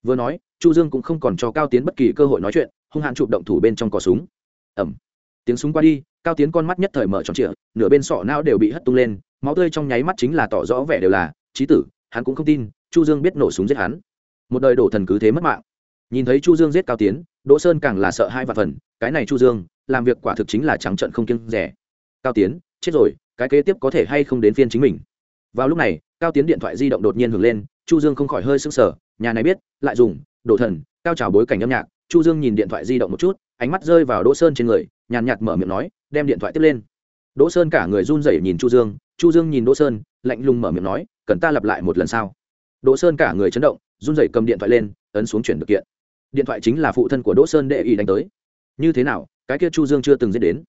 vừa nói, chu dương cũng không còn cho cao tiến bất kỳ cơ hội nói chuyện, hung hãn chụp động thủ bên trong cò súng. Ẩm tiếng súng qua đi, cao tiến con mắt nhất thời mở tròn trịa, nửa bên sọ não đều bị hất tung lên, máu tươi trong nháy mắt chính là tỏ rõ vẻ đều là trí tử, hắn cũng không tin, chu dương biết nổ súng giết hắn. Một đời đổ thần cứ thế mất mạng. Nhìn thấy chu dương giết cao tiến, đỗ sơn càng là sợ hai vạn phần, cái này chu dương, làm việc quả thực chính là trắng trận không kiêng rẻ. Cao tiến, chết rồi, cái kế tiếp có thể hay không đến phiên chính mình? Vào lúc này, cao tiến điện thoại di động đột nhiên hưởng lên, chu dương không khỏi hơi sưng sờ nhà này biết, lại dùng, đổ thần, cao trào bối cảnh âm nhạc, chu dương nhìn điện thoại di động một chút, ánh mắt rơi vào đỗ sơn trên người, nhàn nhạt mở miệng nói, đem điện thoại tiếp lên. Đỗ sơn cả người run rẩy nhìn chu dương chu dương nhìn đỗ sơn, lạnh lùng mở miệng nói, cần ta lặp lại một lần sao? Đỗ sơn cả người chấn động, run rẩy cầm điện thoại lên, ấn xuống chuyển được kiện. Điện thoại chính là phụ thân của đỗ sơn đệ ý đánh tới. Như thế nào, cái kia chu dương chưa từng giết đến.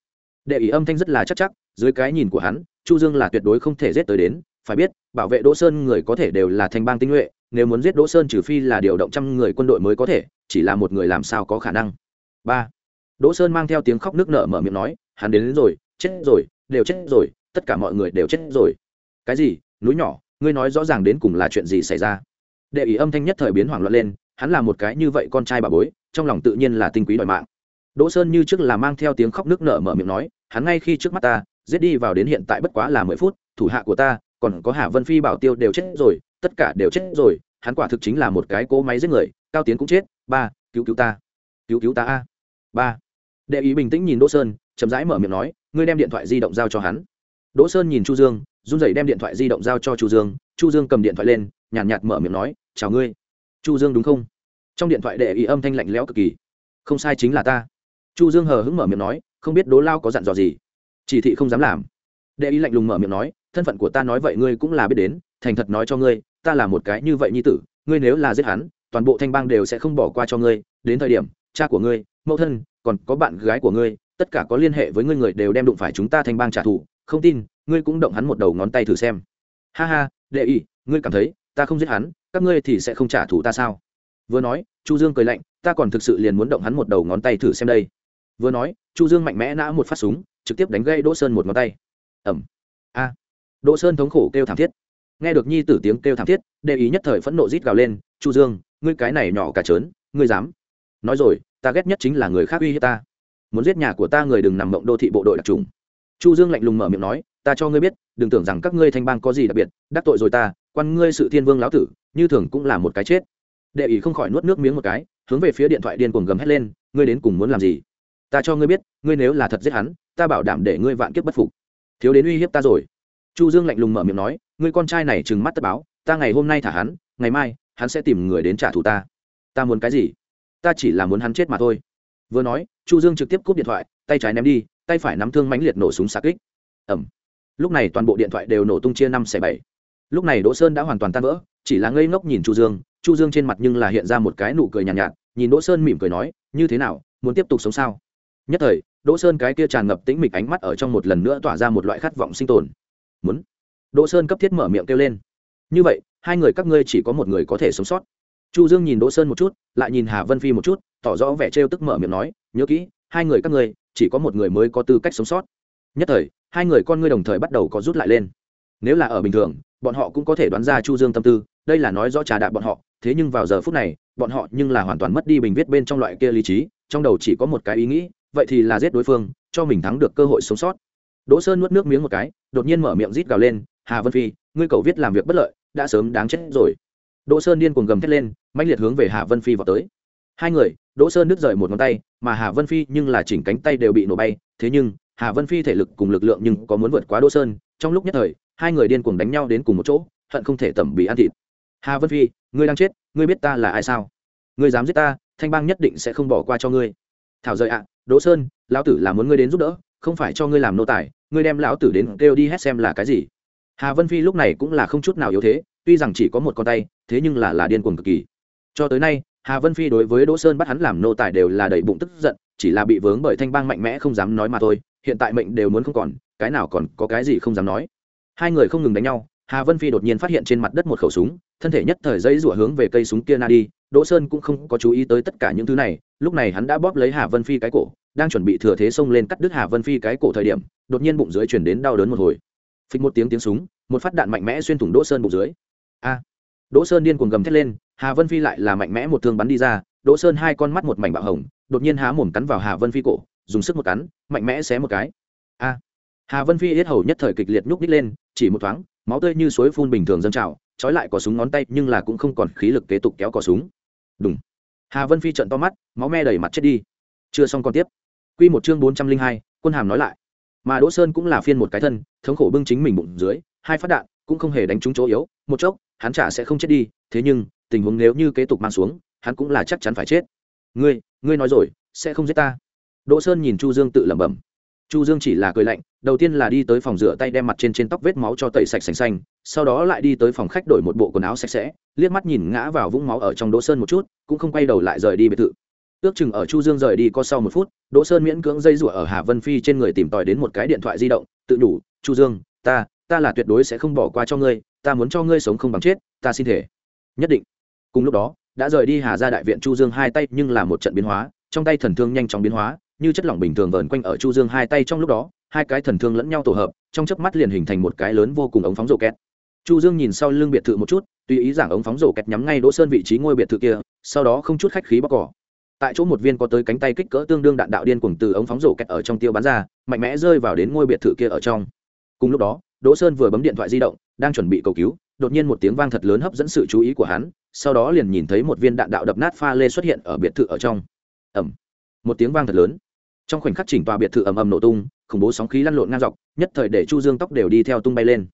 Đệ ý âm thanh rất là chắc chắc, dưới cái nhìn của hắn, chu dương là tuyệt đối không thể giết tới đến. Phải biết, bảo vệ đỗ sơn người có thể đều là thanh bang tinh nhuệ nếu muốn giết đỗ sơn trừ phi là điều động trăm người quân đội mới có thể chỉ là một người làm sao có khả năng. Ba. Đỗ sơn mang theo tiếng khóc nước nở mở miệng nói hắn đến, đến rồi chết rồi đều chết rồi tất cả mọi người đều chết rồi. Cái gì? Núi nhỏ ngươi nói rõ ràng đến cùng là chuyện gì xảy ra? Đệ ý âm thanh nhất thời biến hoảng loạn lên hắn là một cái như vậy con trai bà bối trong lòng tự nhiên là tinh quý đòi mạng. Đỗ sơn như trước là mang theo tiếng khóc nước nở mở miệng nói hắn ngay khi trước mắt ta giết đi vào đến hiện tại bất quá là mười phút thủ hạ của ta còn có Hạ vân phi bảo tiêu đều chết rồi tất cả đều chết rồi hắn quả thực chính là một cái cỗ máy giết người cao tiến cũng chết ba cứu cứu ta cứu cứu ta a ba. Đệ ý bình tĩnh nhìn đỗ sơn chậm rãi mở miệng nói ngươi đem điện thoại di động giao cho hắn. Đỗ sơn nhìn chu dương run rẩy đem điện thoại di động giao cho chu dương chu dương cầm điện thoại lên nhàn nhạt, nhạt mở miệng nói chào ngươi. Chu dương đúng không? Trong điện thoại đệ ý âm thanh lạnh lẽo cực kỳ. Không sai chính là ta. Chu dương hờ hững mở miệng nói không biết đố lao có dặn dò gì? Chỉ thị không dám làm. Đệ ý lạnh lùng mở miệng nói thân phận của ta nói vậy ngươi cũng là biết đến, thành thật nói cho ngươi, ta là một cái như vậy nhi tử, ngươi nếu là giết hắn, toàn bộ thanh bang đều sẽ không bỏ qua cho ngươi. Đến thời điểm, cha của ngươi, mẫu thân, còn có bạn gái của ngươi, tất cả có liên hệ với ngươi người đều đem đụng phải chúng ta thanh bang trả thù. Không tin, ngươi cũng động hắn một đầu ngón tay thử xem. Ha ha, đệ ý ngươi cảm thấy, ta không giết hắn, các ngươi thì sẽ không trả thù ta sao? Vừa nói, chu dương cười lạnh, ta còn thực sự liền muốn động hắn một đầu ngón tay thử xem đây. Vừa nói, chu dương mạnh mẽ nã một phát súng, trực tiếp đánh gây đỗ sơn một ngón tay. Ẩm a đỗ sơn thống khổ kêu thảm thiết. Nghe được nhi tử tiếng kêu thảm thiết, đệ ý nhất thời phẫn nộ rít gào lên, chu dương, ngươi cái này nhỏ cả trớn, ngươi dám. Nói rồi, ta ghét nhất chính là người khác uy hiếp ta. Muốn giết nhà của ta người đừng nằm mộng đô thị bộ đội đặc trùng. Chu dương lạnh lùng mở miệng nói, ta cho ngươi biết, đừng tưởng rằng các ngươi thanh bang có gì đặc biệt, đắc tội rồi ta, quan ngươi sự thiên vương lão tử, như thường cũng là một cái chết. Đệ ý không khỏi nuốt nước miếng một cái, hướng về phía điện thoại điên cuồng gầm hét lên, ngươi đến cùng muốn làm gì? Ta cho ngươi biết, ngươi nếu là thật giết hắn, ta bảo đảm để ngươi vạn kiếp bất phục. Thiếu đến uy hiếp ta rồi chu dương lạnh lùng mở miệng nói người con trai này trừng mắt tất báo ta ngày hôm nay thả hắn ngày mai hắn sẽ tìm người đến trả thù ta. Ta muốn cái gì? Ta chỉ là muốn hắn chết mà thôi. Vừa nói chu dương trực tiếp cúp điện thoại tay trái ném đi tay phải nắm thương mãnh liệt nổ súng xạ kích. Ẩm lúc này toàn bộ điện thoại đều nổ tung chia năm xẻ bảy. Lúc này đỗ sơn đã hoàn toàn tan vỡ chỉ là ngây ngốc nhìn chu dương chu dương trên mặt nhưng là hiện ra một cái nụ cười nhàn nhạt, nhạt nhìn đỗ sơn mỉm cười nói như thế nào muốn tiếp tục sống sao? Nhất thời đỗ sơn cái kia tràn ngập tĩnh mịch ánh mắt ở trong một lần nữa tỏa ra một loại khát vọng sinh tồn muốn. Đỗ sơn cấp thiết mở miệng kêu lên. Như vậy, hai người các ngươi chỉ có một người có thể sống sót. Chu dương nhìn đỗ sơn một chút, lại nhìn hà vân phi một chút, tỏ rõ vẻ trêu tức mở miệng nói, nhớ kỹ, hai người các ngươi, chỉ có một người mới có tư cách sống sót. Nhất thời, hai người con ngươi đồng thời bắt đầu có rút lại lên. Nếu là ở bình thường, bọn họ cũng có thể đoán ra chu dương tâm tư, đây là nói rõ trà đạp bọn họ, thế nhưng vào giờ phút này, bọn họ nhưng là hoàn toàn mất đi bình viết bên trong loại kia lý trí, trong đầu chỉ có một cái ý nghĩ, vậy thì là giết đối phương, cho mình thắng được cơ hội sống sót đỗ sơn nuốt nước miếng một cái, đột nhiên mở miệng rít gào lên, hà vân phi, ngươi cầu viết làm việc bất lợi, đã sớm đáng chết rồi. Đỗ sơn điên cuồng gầm thét lên mạnh liệt hướng về hà vân phi vào tới. Hai người, đỗ sơn đứt rời một ngón tay, mà hà vân phi nhưng là chỉnh cánh tay đều bị nổ bay, thế nhưng, hà vân phi thể lực cùng lực lượng nhưng có muốn vượt quá đỗ sơn, trong lúc nhất thời, hai người điên cuồng đánh nhau đến cùng một chỗ, hận không thể tẩm bị ăn thịt. Hà vân phi, ngươi đang chết, ngươi biết ta là ai sao? Ngươi dám giết ta, thanh bang nhất định sẽ không bỏ qua cho ngươi. Thảo rời ạ, đỗ sơn, lão tử là muốn ngươi đến giúp đỡ không phải cho ngươi làm nô tài, ngươi đem lão tử đến kêu đi hết xem là cái gì. Hà vân phi lúc này cũng là không chút nào yếu thế, tuy rằng chỉ có một con tay, thế nhưng là là điên cuồng cực kỳ. Cho tới nay, hà vân phi đối với đỗ sơn bắt hắn làm nô tài đều là đầy bụng tức giận, chỉ là bị vướng bởi thanh bang mạnh mẽ không dám nói mà thôi, hiện tại mệnh đều muốn không còn, cái nào còn có cái gì không dám nói. Hai người không ngừng đánh nhau, hà vân phi đột nhiên phát hiện trên mặt đất một khẩu súng, thân thể nhất thời dây rủa hướng về cây súng kia na đi đỗ sơn cũng không có chú ý tới tất cả những thứ này, lúc này hắn đã bóp lấy hà vân phi cái cổ, đang chuẩn bị thừa thế xông lên cắt đứt hà vân phi cái cổ thời điểm, đột nhiên bụng dưới chuyển đến đau đớn một hồi. Phịch một tiếng tiếng súng, một phát đạn mạnh mẽ xuyên thủng đỗ sơn bụng dưới. A! Đỗ sơn điên cuồng gầm thét lên, hà vân phi lại là mạnh mẽ một thương bắn đi ra, đỗ sơn hai con mắt một mảnh bạo hồng, đột nhiên há mồm cắn vào hà vân phi cổ, dùng sức một cắn, mạnh mẽ xé một cái. A! Hà vân phi yết hầu nhất thời kịch liệt nhúc nhích lên, chỉ một thoáng, máu tươi như suối phun bình thường dâng trào, trói lại có súng ngón tay, nhưng là cũng không còn khí lực kế tục kéo cò súng đúng. Hà vân phi trận to mắt, máu me đầy mặt chết đi. Chưa xong còn tiếp. Q một chương bốn trăm linh hai, quân hàm nói lại. Mà đỗ sơn cũng là phiên một cái thân, thống khổ bưng chính mình bụng dưới, hai phát đạn, cũng không hề đánh trúng chỗ yếu, một chốc, hắn chả sẽ không chết đi, thế nhưng, tình huống nếu như kế tục mang xuống, hắn cũng là chắc chắn phải chết. Ngươi ngươi nói rồi, sẽ không giết ta. Đỗ sơn nhìn chu dương tự lẩm bẩm. Chu dương chỉ là cười lạnh đầu tiên là đi tới phòng rửa tay đem mặt trên trên tóc vết máu cho tẩy sạch sành xanh, sau đó lại đi tới phòng khách đổi một bộ quần áo sạch sẽ, liếc mắt nhìn ngã vào vũng máu ở trong đỗ sơn một chút, cũng không quay đầu lại rời đi biệt thự. Ước chừng ở chu dương rời đi có sau một phút, đỗ sơn miễn cưỡng dây rủa ở hà vân phi trên người tìm tòi đến một cái điện thoại di động, tự đủ chu dương, ta ta là tuyệt đối sẽ không bỏ qua cho ngươi, ta muốn cho ngươi sống không bằng chết, ta xin thể. Nhất định. Cùng lúc đó, đã rời đi hà ra đại viện chu dương hai tay nhưng là một trận biến hóa, trong tay thần thương nhanh chóng biến hóa, như chất lỏng bình thường vờn quanh ở chu dương hai tay trong lúc đó hai cái thần thương lẫn nhau tổ hợp, trong chớp mắt liền hình thành một cái lớn vô cùng ống phóng rổ kẹt chu dương nhìn sau lưng biệt thự một chút, tùy ý giảng ống phóng rổ kẹt nhắm ngay đỗ sơn vị trí ngôi biệt thự kia, sau đó không chút khách khí bóc cỏ. Tại chỗ một viên có tới cánh tay kích cỡ tương đương đạn đạo điên cuồng từ ống phóng rổ kẹt ở trong tiêu bắn ra, mạnh mẽ rơi vào đến ngôi biệt thự kia ở trong. Cùng lúc đó, đỗ sơn vừa bấm điện thoại di động, đang chuẩn bị cầu cứu, đột nhiên một tiếng vang thật lớn hấp dẫn sự chú ý của hắn, sau đó liền nhìn thấy một viên đạn đạo đập nát pha lê xuất hiện ở biệt thự ở trong. Ẩm một tiếng vang thật lớn trong khoảnh khắc chỉnh tòa biệt thự ầm ầm nổ tung, khủng bố sóng khí lăn lộn ngang dọc, nhất thời để chu dương tóc đều đi theo tung bay lên.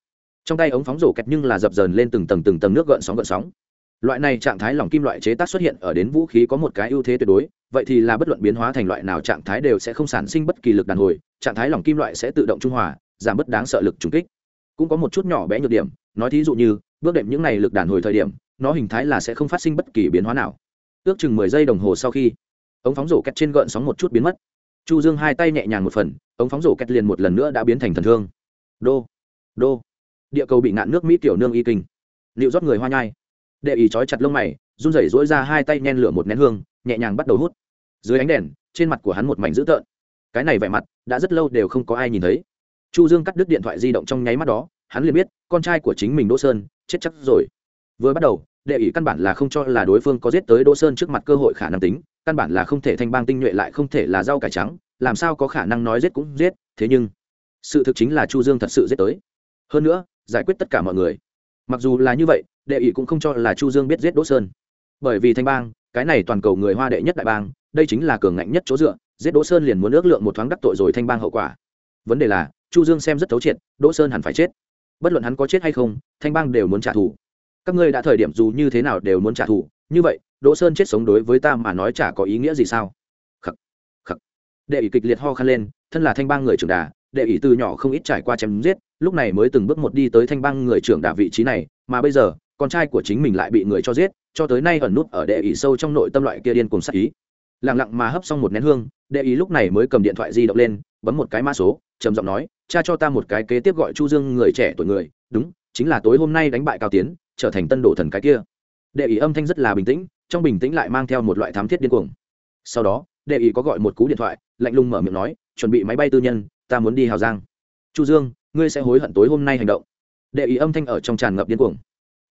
Trong tay ống phóng rổ kẹt nhưng là dập dờn lên từng tầng từng tầng nước gợn sóng gợn sóng. Loại này trạng thái lỏng kim loại chế tác xuất hiện ở đến vũ khí có một cái ưu thế tuyệt đối, vậy thì là bất luận biến hóa thành loại nào trạng thái đều sẽ không sản sinh bất kỳ lực đàn hồi, trạng thái lỏng kim loại sẽ tự động trung hòa, giảm bất đáng sợ lực trùng kích. Cũng có một chút nhỏ bé nhược điểm, nói thí dụ như, bước đệm những này lực đàn hồi thời điểm, nó hình thái là sẽ không phát sinh bất kỳ biến hóa nào. Ước chừng mười giây đồng hồ sau khi, ống phóng rổ kẹt trên gợn sóng một chút biến mất chu dương hai tay nhẹ nhàng một phần, ống phóng rổ kẹt liền một lần nữa đã biến thành thần thương. Đô đô. Địa cầu bị ngạn nước mỹ tiểu nương y kinh. Liệu rót người hoa nhai. Đệ ý trói chặt lông mày, run rẩy dỗi ra hai tay nhen lửa một nén hương, nhẹ nhàng bắt đầu hút. Dưới ánh đèn, trên mặt của hắn một mảnh dữ tợn. Cái này vẻ mặt, đã rất lâu đều không có ai nhìn thấy. Chu dương cắt đứt điện thoại di động trong nháy mắt đó, hắn liền biết, con trai của chính mình đỗ sơn, chết chắc rồi. Vừa bắt đầu, đệ ý căn bản là không cho là đối phương có giết tới đỗ sơn trước mặt cơ hội khả năng tính căn bản là không thể thanh bang tinh nhuệ lại không thể là rau cải trắng, làm sao có khả năng nói giết cũng giết, thế nhưng, sự thực chính là chu dương thật sự giết tới. Hơn nữa, giải quyết tất cả mọi người. Mặc dù là như vậy, đệ ý cũng không cho là chu dương biết giết đỗ sơn. Bởi vì thanh bang, cái này toàn cầu người hoa đệ nhất đại bang, đây chính là cường ngạnh nhất chỗ dựa, giết đỗ sơn liền muốn ước lượng một thoáng đắc tội rồi thanh bang hậu quả. Vấn đề là, chu dương xem rất thấu triệt, đỗ sơn hẳn phải chết. Bất luận hắn có chết hay không, thanh bang đều muốn trả thù. Các ngươi đã thời điểm dù như thế nào đều muốn trả thù, như vậy đỗ sơn chết sống đối với ta mà nói chả có ý nghĩa gì sao? Khắc khắc đệ ỷ kịch liệt ho khăn lên, thân là thanh bang người trưởng đà, đệ ỷ từ nhỏ không ít trải qua chém giết, lúc này mới từng bước một đi tới thanh bang người trưởng đà vị trí này, mà bây giờ, con trai của chính mình lại bị người cho giết, cho tới nay ẩn nút ở đệ ỷ sâu trong nội tâm loại kia điên cùng sắc ý. Lặng lặng mà hấp xong một nén hương, đệ ý lúc này mới cầm điện thoại di động lên, bấm một cái mã số, trầm giọng nói, cha cho ta một cái kế tiếp gọi chu dương người trẻ tuổi người, đúng, chính là tối hôm nay đánh bại cao tiến, trở thành tân đổ thần cái kia. Đệ ý âm thanh rất là bình tĩnh trong bình tĩnh lại mang theo một loại thám thiết điên cuồng. Sau đó, đệ ý có gọi một cú điện thoại, lạnh lùng mở miệng nói, chuẩn bị máy bay tư nhân, ta muốn đi hào giang. Chu dương, ngươi sẽ hối hận tối hôm nay hành động. Đệ ý âm thanh ở trong tràn ngập điên cuồng.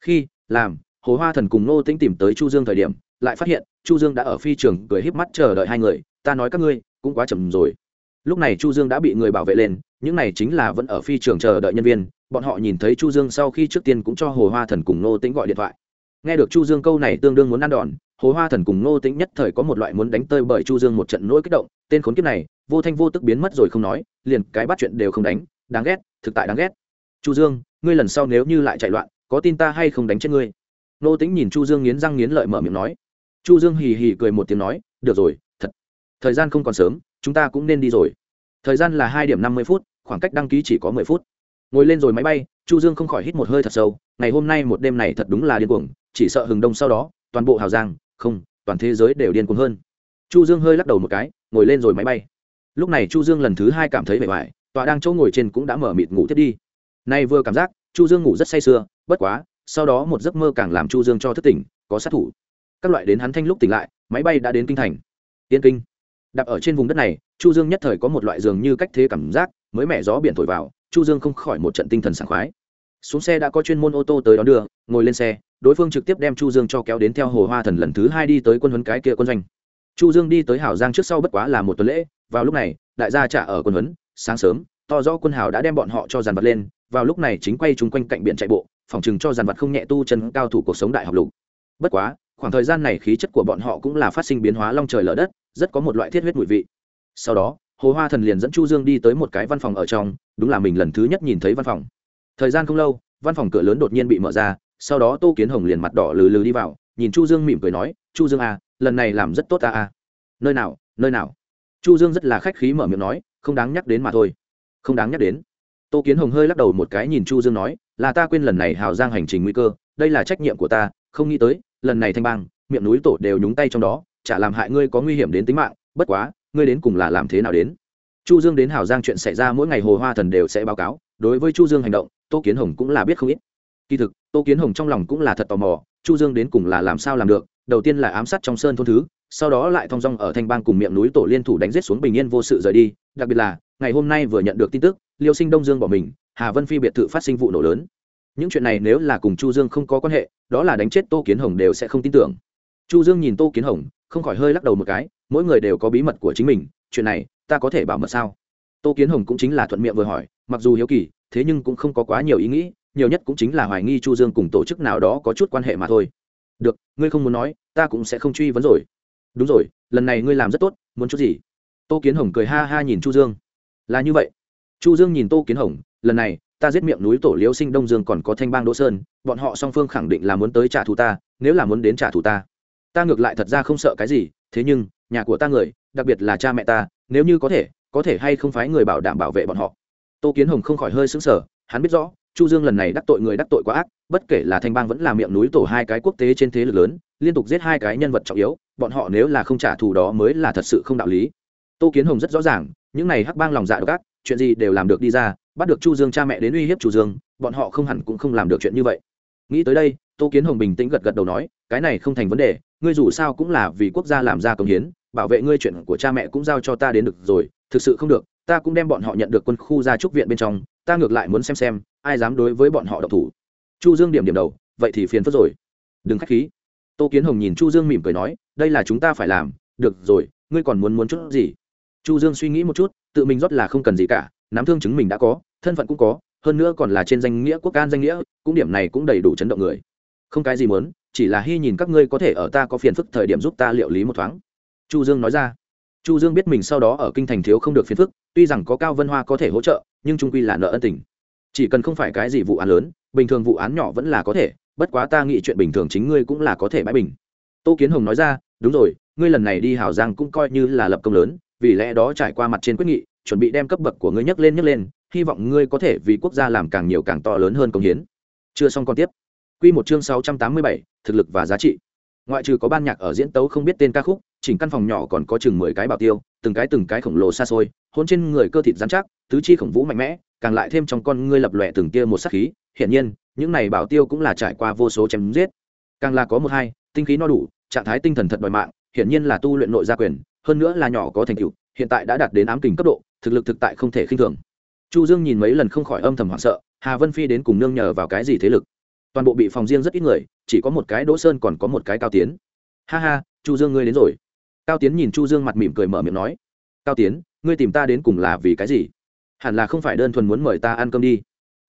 Khi, làm, hồ hoa thần cùng nô tĩnh tìm tới chu dương thời điểm, lại phát hiện, chu dương đã ở phi trường, cười híp mắt chờ đợi hai người, ta nói các ngươi, cũng quá chậm rồi. Lúc này chu dương đã bị người bảo vệ lên, những này chính là vẫn ở phi trường chờ đợi nhân viên, bọn họ nhìn thấy chu dương sau khi trước tiên cũng cho hồ hoa thần cùng nô tĩnh gọi điện thoại nghe được chu dương câu này tương đương muốn ăn đòn, hồ hoa thần cùng nô tĩnh nhất thời có một loại muốn đánh tơi bởi chu dương một trận nỗi kích động, tên khốn kiếp này, vô thanh vô tức biến mất rồi không nói, liền cái bắt chuyện đều không đánh, đáng ghét, thực tại đáng ghét. Chu dương, ngươi lần sau nếu như lại chạy loạn, có tin ta hay không đánh chết ngươi? Nô tĩnh nhìn chu dương nghiến răng nghiến lợi mở miệng nói. Chu dương hì hì cười một tiếng nói, được rồi, thật. Thời gian không còn sớm, chúng ta cũng nên đi rồi. Thời gian là hai điểm năm mươi phút, khoảng cách đăng ký chỉ có mười phút. Ngồi lên rồi máy bay, chu dương không khỏi hít một hơi thật sâu, ngày hôm nay một đêm này thật đúng là điên cuồng chỉ sợ hừng đông sau đó, toàn bộ hào giang, không, toàn thế giới đều điên cuồng hơn. Chu dương hơi lắc đầu một cái, ngồi lên rồi máy bay. Lúc này chu dương lần thứ hai cảm thấy mệt mỏi tọa đang chỗ ngồi trên cũng đã mở mịt ngủ thiết đi. Nay vừa cảm giác, chu dương ngủ rất say sưa, bất quá, sau đó một giấc mơ càng làm chu dương cho thức tỉnh, có sát thủ. Các loại đến hắn thanh lúc tỉnh lại, máy bay đã đến kinh thành. Tiên kinh. Đạp ở trên vùng đất này, chu dương nhất thời có một loại giường như cách thế cảm giác, mới mẻ gió biển thổi vào, chu dương không khỏi một trận tinh thần sảng khoái. Xuống xe đã có chuyên môn ô tô tới đón đưa, ngồi lên xe đối phương trực tiếp đem chu dương cho kéo đến theo hồ hoa thần lần thứ hai đi tới quân huấn cái kia quân doanh. Chu dương đi tới hảo giang trước sau bất quá là một tuần lễ, vào lúc này, đại gia trả ở quân huấn, sáng sớm, to rõ quân hào đã đem bọn họ cho dàn vật lên, vào lúc này chính quay chung quanh cạnh biển chạy bộ, phòng chừng cho dàn vật không nhẹ tu chân cao thủ cuộc sống đại học lục. Bất quá, khoảng thời gian này khí chất của bọn họ cũng là phát sinh biến hóa long trời lở đất, rất có một loại thiết huyết mùi vị. Sau đó, hồ hoa thần liền dẫn chu dương đi tới một cái văn phòng ở trong, đúng là mình lần thứ nhất nhìn thấy văn phòng. Thời gian không lâu, văn phòng cửa lớn đột nhiên bị mở ra sau đó tô kiến hồng liền mặt đỏ lừ lừ đi vào, nhìn chu dương mỉm cười nói, chu dương à lần này làm rất tốt à à. Nơi nào nơi nào? Chu dương rất là khách khí mở miệng nói, không đáng nhắc đến mà thôi. Không đáng nhắc đến. Tô kiến hồng hơi lắc đầu một cái nhìn chu dương nói, là ta quên lần này hào giang hành trình nguy cơ, đây là trách nhiệm của ta, không nghĩ tới, lần này thanh bang, miệng núi tổ đều nhúng tay trong đó, chả làm hại ngươi có nguy hiểm đến tính mạng, bất quá, ngươi đến cùng là làm thế nào đến? Chu dương đến hào giang chuyện xảy ra mỗi ngày hồ hoa thần đều sẽ báo cáo, đối với chu dương hành động, tô kiến hồng cũng là biết không ít. Kỳ thực tô kiến hồng trong lòng cũng là thật tò mò, chu dương đến cùng là làm sao làm được, đầu tiên là ám sát trong sơn thôn thứ, sau đó lại thong dong ở thanh bang cùng miệng núi tổ liên thủ đánh giết xuống bình yên vô sự rời đi, đặc biệt là, ngày hôm nay vừa nhận được tin tức, liêu sinh đông dương bỏ mình, hà vân phi biệt thự phát sinh vụ nổ lớn. Những chuyện này nếu là cùng chu dương không có quan hệ, đó là đánh chết tô kiến hồng đều sẽ không tin tưởng. Chu dương nhìn tô kiến hồng, không khỏi hơi lắc đầu một cái, mỗi người đều có bí mật của chính mình, chuyện này, ta có thể bảo mật sao? Tô kiến hồng cũng chính là thuận miệng vừa hỏi, mặc dù hiếu kỳ, thế nhưng cũng không có quá nhiều ý nghĩ nhiều nhất cũng chính là hoài nghi chu dương cùng tổ chức nào đó có chút quan hệ mà thôi. Được, ngươi không muốn nói, ta cũng sẽ không truy vấn rồi. Đúng rồi, lần này ngươi làm rất tốt, muốn chút gì? Tô kiến hồng cười ha ha nhìn chu dương. Là như vậy. Chu dương nhìn tô kiến hồng, lần này, ta giết miệng núi tổ liễu sinh đông dương còn có thanh bang đỗ sơn, bọn họ song phương khẳng định là muốn tới trả thù ta, nếu là muốn đến trả thù ta. Ta ngược lại thật ra không sợ cái gì, thế nhưng, nhà của ta người, đặc biệt là cha mẹ ta, nếu như có thể có thể hay không phái người bảo đảm bảo vệ bọn họ. Tô kiến hồng không khỏi hơi sững sờ, hắn biết rõ chu dương lần này đắc tội người đắc tội quá ác, bất kể là thanh bang vẫn là miệng núi tổ hai cái quốc tế trên thế lực lớn, liên tục giết hai cái nhân vật trọng yếu, bọn họ nếu là không trả thù đó mới là thật sự không đạo lý. Tô kiến hồng rất rõ ràng, những này hắc bang lòng dạ độc ác, chuyện gì đều làm được đi ra, bắt được chu dương cha mẹ đến uy hiếp chu dương, bọn họ không hẳn cũng không làm được chuyện như vậy. Nghĩ tới đây, tô kiến hồng bình tĩnh gật gật đầu nói, cái này không thành vấn đề, ngươi dù sao cũng là vì quốc gia làm ra công hiến, bảo vệ ngươi chuyện của cha mẹ cũng giao cho ta đến được rồi, thực sự không được, ta cũng đem bọn họ nhận được quân khu ra trúc viện bên trong, ta ngược lại muốn xem xem ai dám đối với bọn họ độc thủ? Chu dương điểm điểm đầu, vậy thì phiền phức rồi. Đừng khách khí. Tô kiến hồng nhìn chu dương mỉm cười nói, đây là chúng ta phải làm, được rồi, ngươi còn muốn muốn chút gì? Chu dương suy nghĩ một chút, tự mình rót là không cần gì cả, nắm thương chứng mình đã có, thân phận cũng có, hơn nữa còn là trên danh nghĩa, quốc can danh nghĩa, cũng điểm này cũng đầy đủ chấn động người. Không cái gì muốn, chỉ là hy nhìn các ngươi có thể ở ta có phiền phức thời điểm giúp ta liệu lý một thoáng. Chu dương nói ra. Chu dương biết mình sau đó ở kinh thành thiếu không được phiền phức, tuy rằng có cao vân hoa có thể hỗ trợ, nhưng trung quy là nợ ân tình chỉ cần không phải cái gì vụ án lớn bình thường vụ án nhỏ vẫn là có thể bất quá ta nghĩ chuyện bình thường chính ngươi cũng là có thể bãi bình. Tô kiến hồng nói ra đúng rồi ngươi lần này đi hào giang cũng coi như là lập công lớn vì lẽ đó trải qua mặt trên quyết nghị chuẩn bị đem cấp bậc của ngươi nhấc lên nhấc lên hy vọng ngươi có thể vì quốc gia làm càng nhiều càng to lớn hơn công hiến. Chưa xong còn tiếp. Quy một chương 687, thực lực và giá trị. Ngoại trừ có ban nhạc ở diễn tấu không biết tên ca khúc, chỉnh căn phòng nhỏ còn có chừng 10 cái bảo tiêu, từng cái từng cái khổng lồ xa xôi, hôn trên người cơ thịt rắn chắc, tứ chi khổng vũ mạnh mẽ, càng lại thêm trong con ngươi lập lòe từng tia một sát khí, hiển nhiên, những này bảo tiêu cũng là trải qua vô số chém giết. Càng là có một hai, tinh khí no đủ, trạng thái tinh thần thật đòi mạng, hiển nhiên là tu luyện nội gia quyền, hơn nữa là nhỏ có thành tựu, hiện tại đã đạt đến ám kình cấp độ, thực lực thực tại không thể khinh thường. Chu Dương nhìn mấy lần không khỏi âm thầm hoảng sợ, Hà Vân Phi đến cùng nương nhờ vào cái gì thế lực? toàn bộ bị phòng riêng rất ít người chỉ có một cái đỗ sơn còn có một cái cao tiến ha ha chu dương ngươi đến rồi cao tiến nhìn chu dương mặt mỉm cười mở miệng nói cao tiến ngươi tìm ta đến cùng là vì cái gì hẳn là không phải đơn thuần muốn mời ta ăn cơm đi.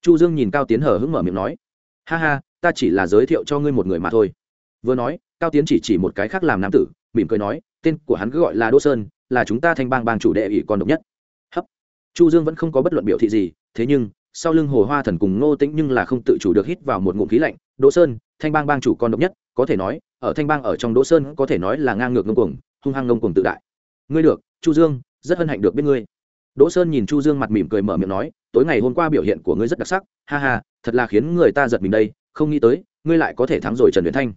Chu dương nhìn cao tiến hở hững mở miệng nói, ha ha, ta chỉ là giới thiệu cho ngươi một người mà thôi. Vừa nói, cao tiến chỉ chỉ một cái khác làm nam tử, mỉm cười nói, tên của hắn cứ gọi là đỗ sơn, là chúng ta thanh bang bang chủ đệ ủy con độc nhất. Hấp. Chu dương vẫn không có bất luận biểu thị gì, thế nhưng, sau lưng hồ hoa thần cùng ngô tĩnh nhưng là không tự chủ được hít vào một ngụm khí lạnh, đỗ sơn, thanh bang bang chủ con độc nhất, có thể nói, ở thanh bang ở trong đỗ sơn có thể nói là ngang ngược ngông cuồng, hung hăng ngông cuồng tự đại. Ngươi được, chu dương, rất hân hạnh được biết ngươi đỗ sơn nhìn chu dương mặt mỉm cười mở miệng nói, tối ngày hôm qua biểu hiện của ngươi rất đặc sắc, ha ha, thật là khiến người ta giật mình đây, không nghĩ tới, ngươi lại có thể thắng rồi trần Uyển thanh.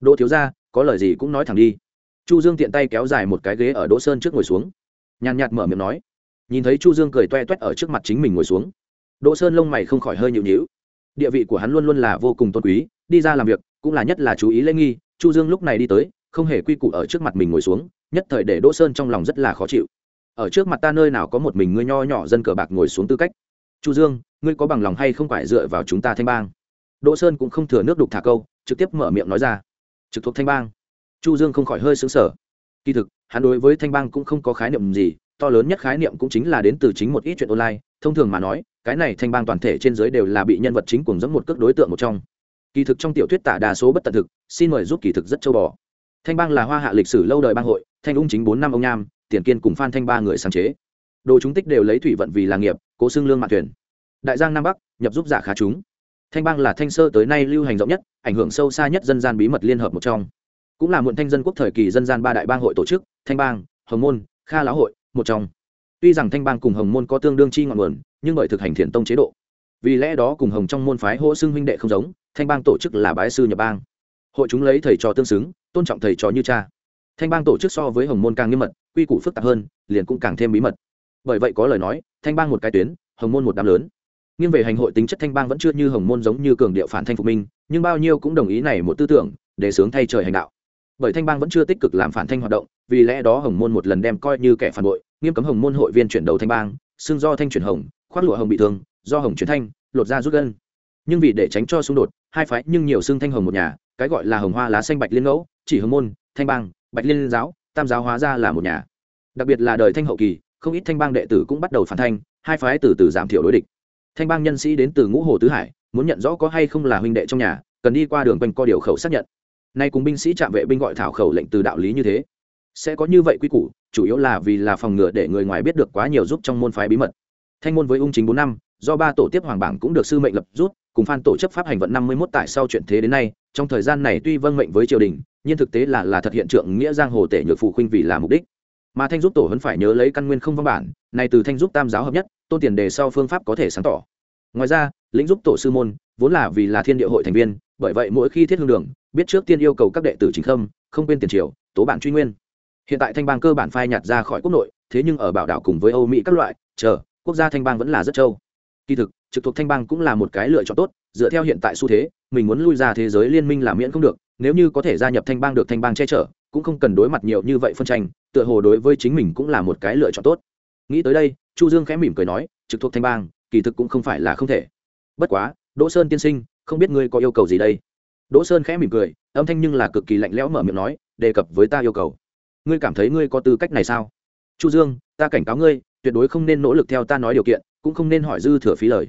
Đỗ thiếu gia, có lời gì cũng nói thẳng đi. Chu dương tiện tay kéo dài một cái ghế ở đỗ sơn trước ngồi xuống. Nhàn nhạt mở miệng nói. Nhìn thấy chu dương cười toe toét ở trước mặt chính mình ngồi xuống, đỗ sơn lông mày không khỏi hơi nhíu nhíu. địa vị của hắn luôn luôn là vô cùng tôn quý, đi ra làm việc cũng là nhất là chú ý lễ nghi, chu dương lúc này đi tới, không hề quy củ ở trước mặt mình ngồi xuống, nhất thời để đỗ sơn trong lòng rất là khó chịu ở trước mặt ta nơi nào có một mình ngươi nho nhỏ dân cờ bạc ngồi xuống tư cách. Chu dương, ngươi có bằng lòng hay không phải dựa vào chúng ta thanh bang? Đỗ sơn cũng không thừa nước đục thả câu, trực tiếp mở miệng nói ra. Trực thuộc thanh bang. Chu dương không khỏi hơi xứng sở kỳ thực, hắn đối với thanh bang cũng không có khái niệm gì, to lớn nhất khái niệm cũng chính là đến từ chính một ít chuyện online. Thông thường mà nói, cái này thanh bang toàn thể trên giới đều là bị nhân vật chính cùng dẫn một cước đối tượng một trong. Kỳ thực trong tiểu thuyết tả đa số bất tận thực, xin mời giúp kỳ thực rất châu bò. Thanh bang là hoa hạ lịch sử lâu đời bang hội, thanh ung chính bốn năm ông nham tiền kiên cùng phan thanh ba người sáng chế. Đồ chúng tích đều lấy thủy vận vì là nghiệp, cố xương lương mạn thuyền. Đại giang nam bắc, nhập giúp giả khá chúng. Thanh bang là thanh sơ tới nay lưu hành rộng nhất, ảnh hưởng sâu xa nhất dân gian bí mật liên hợp một trong. Cũng là muộn thanh dân quốc thời kỳ dân gian ba đại bang hội tổ chức, thanh bang, hồng môn, kha lão hội, một trong. Tuy rằng thanh bang cùng hồng môn có tương đương chi ngọn nguồn, nhưng bởi thực hành thiền tông chế độ. Vì lẽ đó cùng hồng trong môn phái hỗ xưng huynh đệ không giống, thanh bang tổ chức là bái sư nhập bang. Hội chúng lấy thầy trò tương xứng, tôn trọng thầy trò như cha thanh bang tổ chức so với hồng môn càng nghiêm mật, quy củ phức tạp hơn, liền cũng càng thêm bí mật. Bởi vậy có lời nói, thanh bang một cái tuyến, hồng môn một đám lớn. Nhưng về hành hội tính chất thanh bang vẫn chưa như hồng môn giống như cường điệu phản thanh phục minh, nhưng bao nhiêu cũng đồng ý này một tư tưởng, để sướng thay trời hành đạo. Bởi thanh bang vẫn chưa tích cực làm phản thanh hoạt động, vì lẽ đó hồng môn một lần đem coi như kẻ phản bội, nghiêm cấm hồng môn hội viên chuyển đầu thanh bang, xưng do thanh chuyển hồng, khoác lụa hồng bị thương, do hồng chuyển thanh, lột ra rút gân. Nhưng vì để tránh cho xung đột, hai phái nhưng nhiều xưng thanh hồng một nhà, cái gọi là hồng hoa lá xanh bạch liên ngẫu, chỉ hồng môn, thanh bang bạch liên giáo, tam giáo hóa ra là một nhà. Đặc biệt là đời thanh hậu kỳ, không ít thanh bang đệ tử cũng bắt đầu phản thanh, hai phái từ từ giảm thiểu đối địch. Thanh bang nhân sĩ đến từ ngũ hồ tứ hải, muốn nhận rõ có hay không là huynh đệ trong nhà, cần đi qua đường quanh co điều khẩu xác nhận. Nay cùng binh sĩ trạm vệ binh gọi thảo khẩu lệnh từ đạo lý như thế. Sẽ có như vậy quy củ, chủ yếu là vì là phòng ngừa để người ngoài biết được quá nhiều giúp trong môn phái bí mật. Thanh môn với ung chính bốn năm, do ba tổ tiếp hoàng bảng cũng được sư mệnh lập rút, cùng phan tổ chấp pháp hành vận năm mươi một tại sau chuyện thế đến nay trong thời gian này tuy vâng mệnh với triều đình, nhưng thực tế là là thật hiện trượng nghĩa giang hồ tể nhược phụ khuynh vì là mục đích. Mà thanh giúp tổ vẫn phải nhớ lấy căn nguyên không văn bản, này từ thanh giúp tam giáo hợp nhất, tôn tiền đề sau phương pháp có thể sáng tỏ. Ngoài ra, lĩnh giúp tổ sư môn, vốn là vì là thiên địa hội thành viên, bởi vậy mỗi khi thiết hương đường, biết trước tiên yêu cầu các đệ tử chính khâm, không quên tiền triều, tố bản truy nguyên. Hiện tại thanh bang cơ bản phai nhạt ra khỏi quốc nội, thế nhưng ở bảo đảo cùng với âu mỹ các loại, chờ, quốc gia thanh bang vẫn là rất châu kỳ thực, trực thuộc thanh bang cũng là một cái lựa chọn tốt, dựa theo hiện tại xu thế mình muốn lui ra thế giới liên minh là miễn không được, nếu như có thể gia nhập thanh bang được thanh bang che chở, cũng không cần đối mặt nhiều như vậy phân tranh, tựa hồ đối với chính mình cũng là một cái lựa chọn tốt. Nghĩ tới đây, chu dương khẽ mỉm cười nói, trực thuộc thanh bang, kỳ thực cũng không phải là không thể. Bất quá, đỗ sơn tiên sinh, không biết ngươi có yêu cầu gì đây? Đỗ sơn khẽ mỉm cười, âm thanh nhưng là cực kỳ lạnh lẽo mở miệng nói, đề cập với ta yêu cầu. Ngươi cảm thấy ngươi có tư cách này sao? Chu dương, ta cảnh cáo ngươi, tuyệt đối không nên nỗ lực theo ta nói điều kiện, cũng không nên hỏi dư thừa phí lời.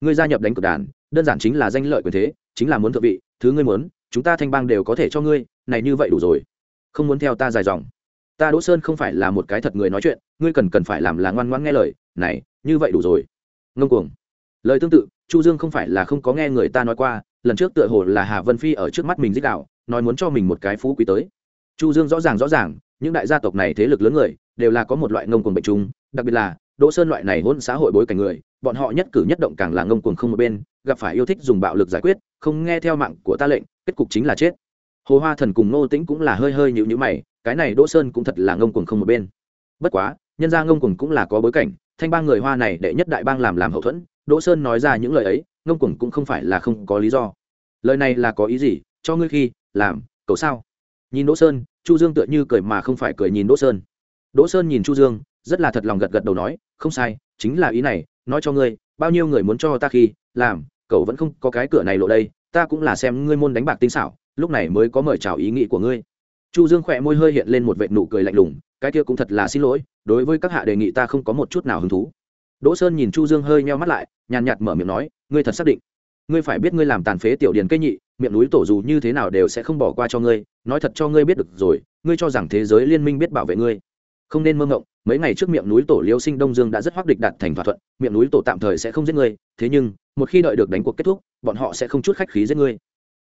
Ngươi gia nhập đánh cược đàn, đơn giản chính là danh lợi quyền thế chính là muốn thượng vị, thứ ngươi muốn, chúng ta thanh bang đều có thể cho ngươi, này như vậy đủ rồi. Không muốn theo ta dài dòng. Ta đỗ sơn không phải là một cái thật người nói chuyện, ngươi cần cần phải làm là ngoan ngoãn nghe lời, này, như vậy đủ rồi. Ngông cuồng. Lời tương tự, chu dương không phải là không có nghe người ta nói qua, lần trước tựa hồ là hà vân phi ở trước mắt mình dích đạo, nói muốn cho mình một cái phú quý tới. Chu dương rõ ràng rõ ràng, những đại gia tộc này thế lực lớn người, đều là có một loại ngông cuồng bệnh chung, đặc biệt là đỗ sơn loại này hôn xã hội bối cảnh người, bọn họ nhất cử nhất động càng là ngông cuồng không một bên gặp phải yêu thích dùng bạo lực giải quyết, không nghe theo mạng của ta lệnh, kết cục chính là chết. Hồ hoa thần cùng nô tĩnh cũng là hơi hơi nhịu nhữ mày, cái này đỗ sơn cũng thật là ngông cuồng không một bên. Bất quá, nhân ra ngông cuồng cũng là có bối cảnh, thanh bang người hoa này đệ nhất đại bang làm làm hậu thuẫn, đỗ sơn nói ra những lời ấy, ngông cuồng cũng không phải là không có lý do. Lời này là có ý gì? Cho ngươi khi, làm, cầu sao? Nhìn đỗ sơn, chu dương tựa như cười mà không phải cười nhìn đỗ sơn. Đỗ sơn nhìn chu dương, rất là thật lòng gật gật đầu nói, không sai, chính là ý này, nói cho ngươi, bao nhiêu người muốn cho ta khi, làm cậu vẫn không có cái cửa này lộ đây, ta cũng là xem ngươi môn đánh bạc tinh xảo, lúc này mới có mời chào ý nghĩ của ngươi. Chu dương khỏe môi hơi hiện lên một vệt nụ cười lạnh lùng, cái kia cũng thật là xin lỗi, đối với các hạ đề nghị ta không có một chút nào hứng thú. Đỗ sơn nhìn chu dương hơi nheo mắt lại, nhàn nhạt mở miệng nói, ngươi thật xác định? Ngươi phải biết ngươi làm tàn phế tiểu điền cây nhị, miệng núi tổ dù như thế nào đều sẽ không bỏ qua cho ngươi, nói thật cho ngươi biết được rồi, ngươi cho rằng thế giới liên minh biết bảo vệ ngươi, không nên mơ ngộng mấy ngày trước miệng núi tổ liêu sinh đông dương đã rất hoác địch đạt thành thỏa thuận, miệng núi tổ tạm thời sẽ không giết ngươi, thế nhưng, một khi đợi được đánh cuộc kết thúc, bọn họ sẽ không chút khách khí giết ngươi.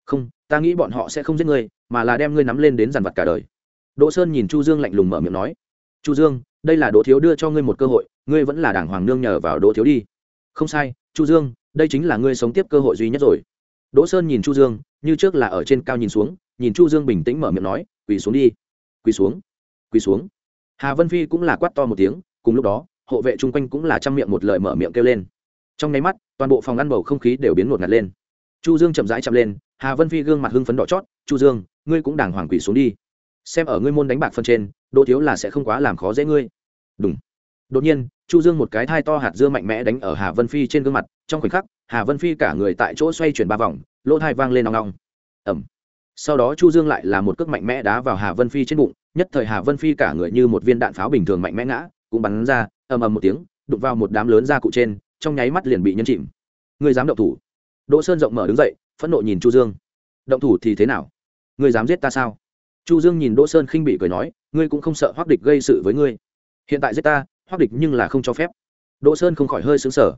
Không, ta nghĩ bọn họ sẽ không giết ngươi, mà là đem ngươi nắm lên đến dàn vặt cả đời. Đỗ sơn nhìn chu dương lạnh lùng mở miệng nói, chu dương, đây là đỗ thiếu đưa cho ngươi một cơ hội, ngươi vẫn là đảng hoàng nương nhờ vào đỗ thiếu đi. Không sai, chu dương, đây chính là ngươi sống tiếp cơ hội duy nhất rồi. Đỗ sơn nhìn chu dương, như trước là ở trên cao nhìn xuống, nhìn chu dương bình tĩnh mở miệng nói, quỳ xuống đi, quỳ xuống quỳ xuống hà vân phi cũng là quát to một tiếng, cùng lúc đó, hộ vệ chung quanh cũng là chăm miệng một lời mở miệng kêu lên. Trong nháy mắt, toàn bộ phòng ăn bầu không khí đều biến ngột ngạt lên. Chu dương chậm rãi chậm lên, hà vân phi gương mặt hưng phấn đỏ chót, chu dương, ngươi cũng đàng hoàng quỷ xuống đi. Xem ở ngươi môn đánh bạc phân trên, đỗ thiếu là sẽ không quá làm khó dễ ngươi. Đúng đột nhiên, chu dương một cái thai to hạt dưa mạnh mẽ đánh ở hà vân phi trên gương mặt, trong khoảnh khắc, hà vân phi cả người tại chỗ xoay chuyển ba vòng, lỗ thai vang lên nong nong ẩm sau đó chu dương lại là một cước mạnh mẽ đá vào hà vân phi trên bụng nhất thời hà vân phi cả người như một viên đạn pháo bình thường mạnh mẽ ngã, cũng bắn ra, ầm ầm một tiếng, đụng vào một đám lớn da cụ trên, trong nháy mắt liền bị nhân chìm. Ngươi dám động thủ? Đỗ sơn rộng mở đứng dậy, phẫn nộ nhìn chu dương. Động thủ thì thế nào? Ngươi dám giết ta sao? Chu dương nhìn đỗ sơn khinh bị cười nói, ngươi cũng không sợ hoắc địch gây sự với ngươi. Hiện tại giết ta, hoắc địch nhưng là không cho phép. Đỗ sơn không khỏi hơi xứng sở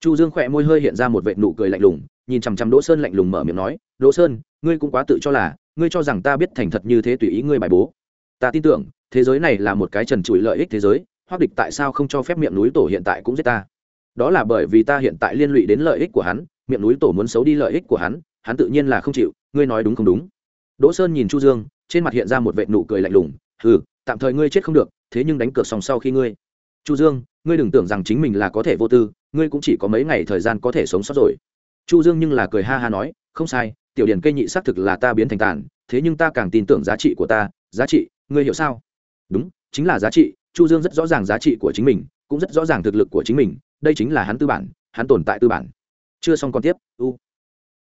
chu dương khỏe môi hơi hiện ra một vệt nụ cười lạnh lùng, nhìn chằm chằm đỗ sơn lạnh lùng mở miệng nói, đỗ sơn, ngươi cũng quá tự cho là, ngươi cho rằng ta biết thành thật như thế tùy ý ngươi bài bố ta tin tưởng, thế giới này là một cái trần trụi lợi ích thế giới hoác địch tại sao không cho phép miệng núi tổ hiện tại cũng giết ta? Đó là bởi vì ta hiện tại liên lụy đến lợi ích của hắn, miệng núi tổ muốn xấu đi lợi ích của hắn hắn tự nhiên là không chịu, ngươi nói đúng không đúng? Đỗ sơn nhìn chu dương, trên mặt hiện ra một vệ nụ cười lạnh lùng ừ tạm thời ngươi chết không được, thế nhưng đánh cược xong sau khi ngươi. Chu dương, ngươi đừng tưởng rằng chính mình là có thể vô tư, ngươi cũng chỉ có mấy ngày thời gian có thể sống sót rồi. Chu dương nhưng là cười ha ha nói, không sai, tiểu điển cây nhị xác thực là ta biến thành tàn, thế nhưng ta càng tin tưởng giá trị của ta, giá trị ngươi hiểu sao? Đúng, chính là giá trị, chu dương rất rõ ràng giá trị của chính mình, cũng rất rõ ràng thực lực của chính mình, đây chính là hắn tư bản, hắn tồn tại tư bản. Chưa xong còn tiếp, u.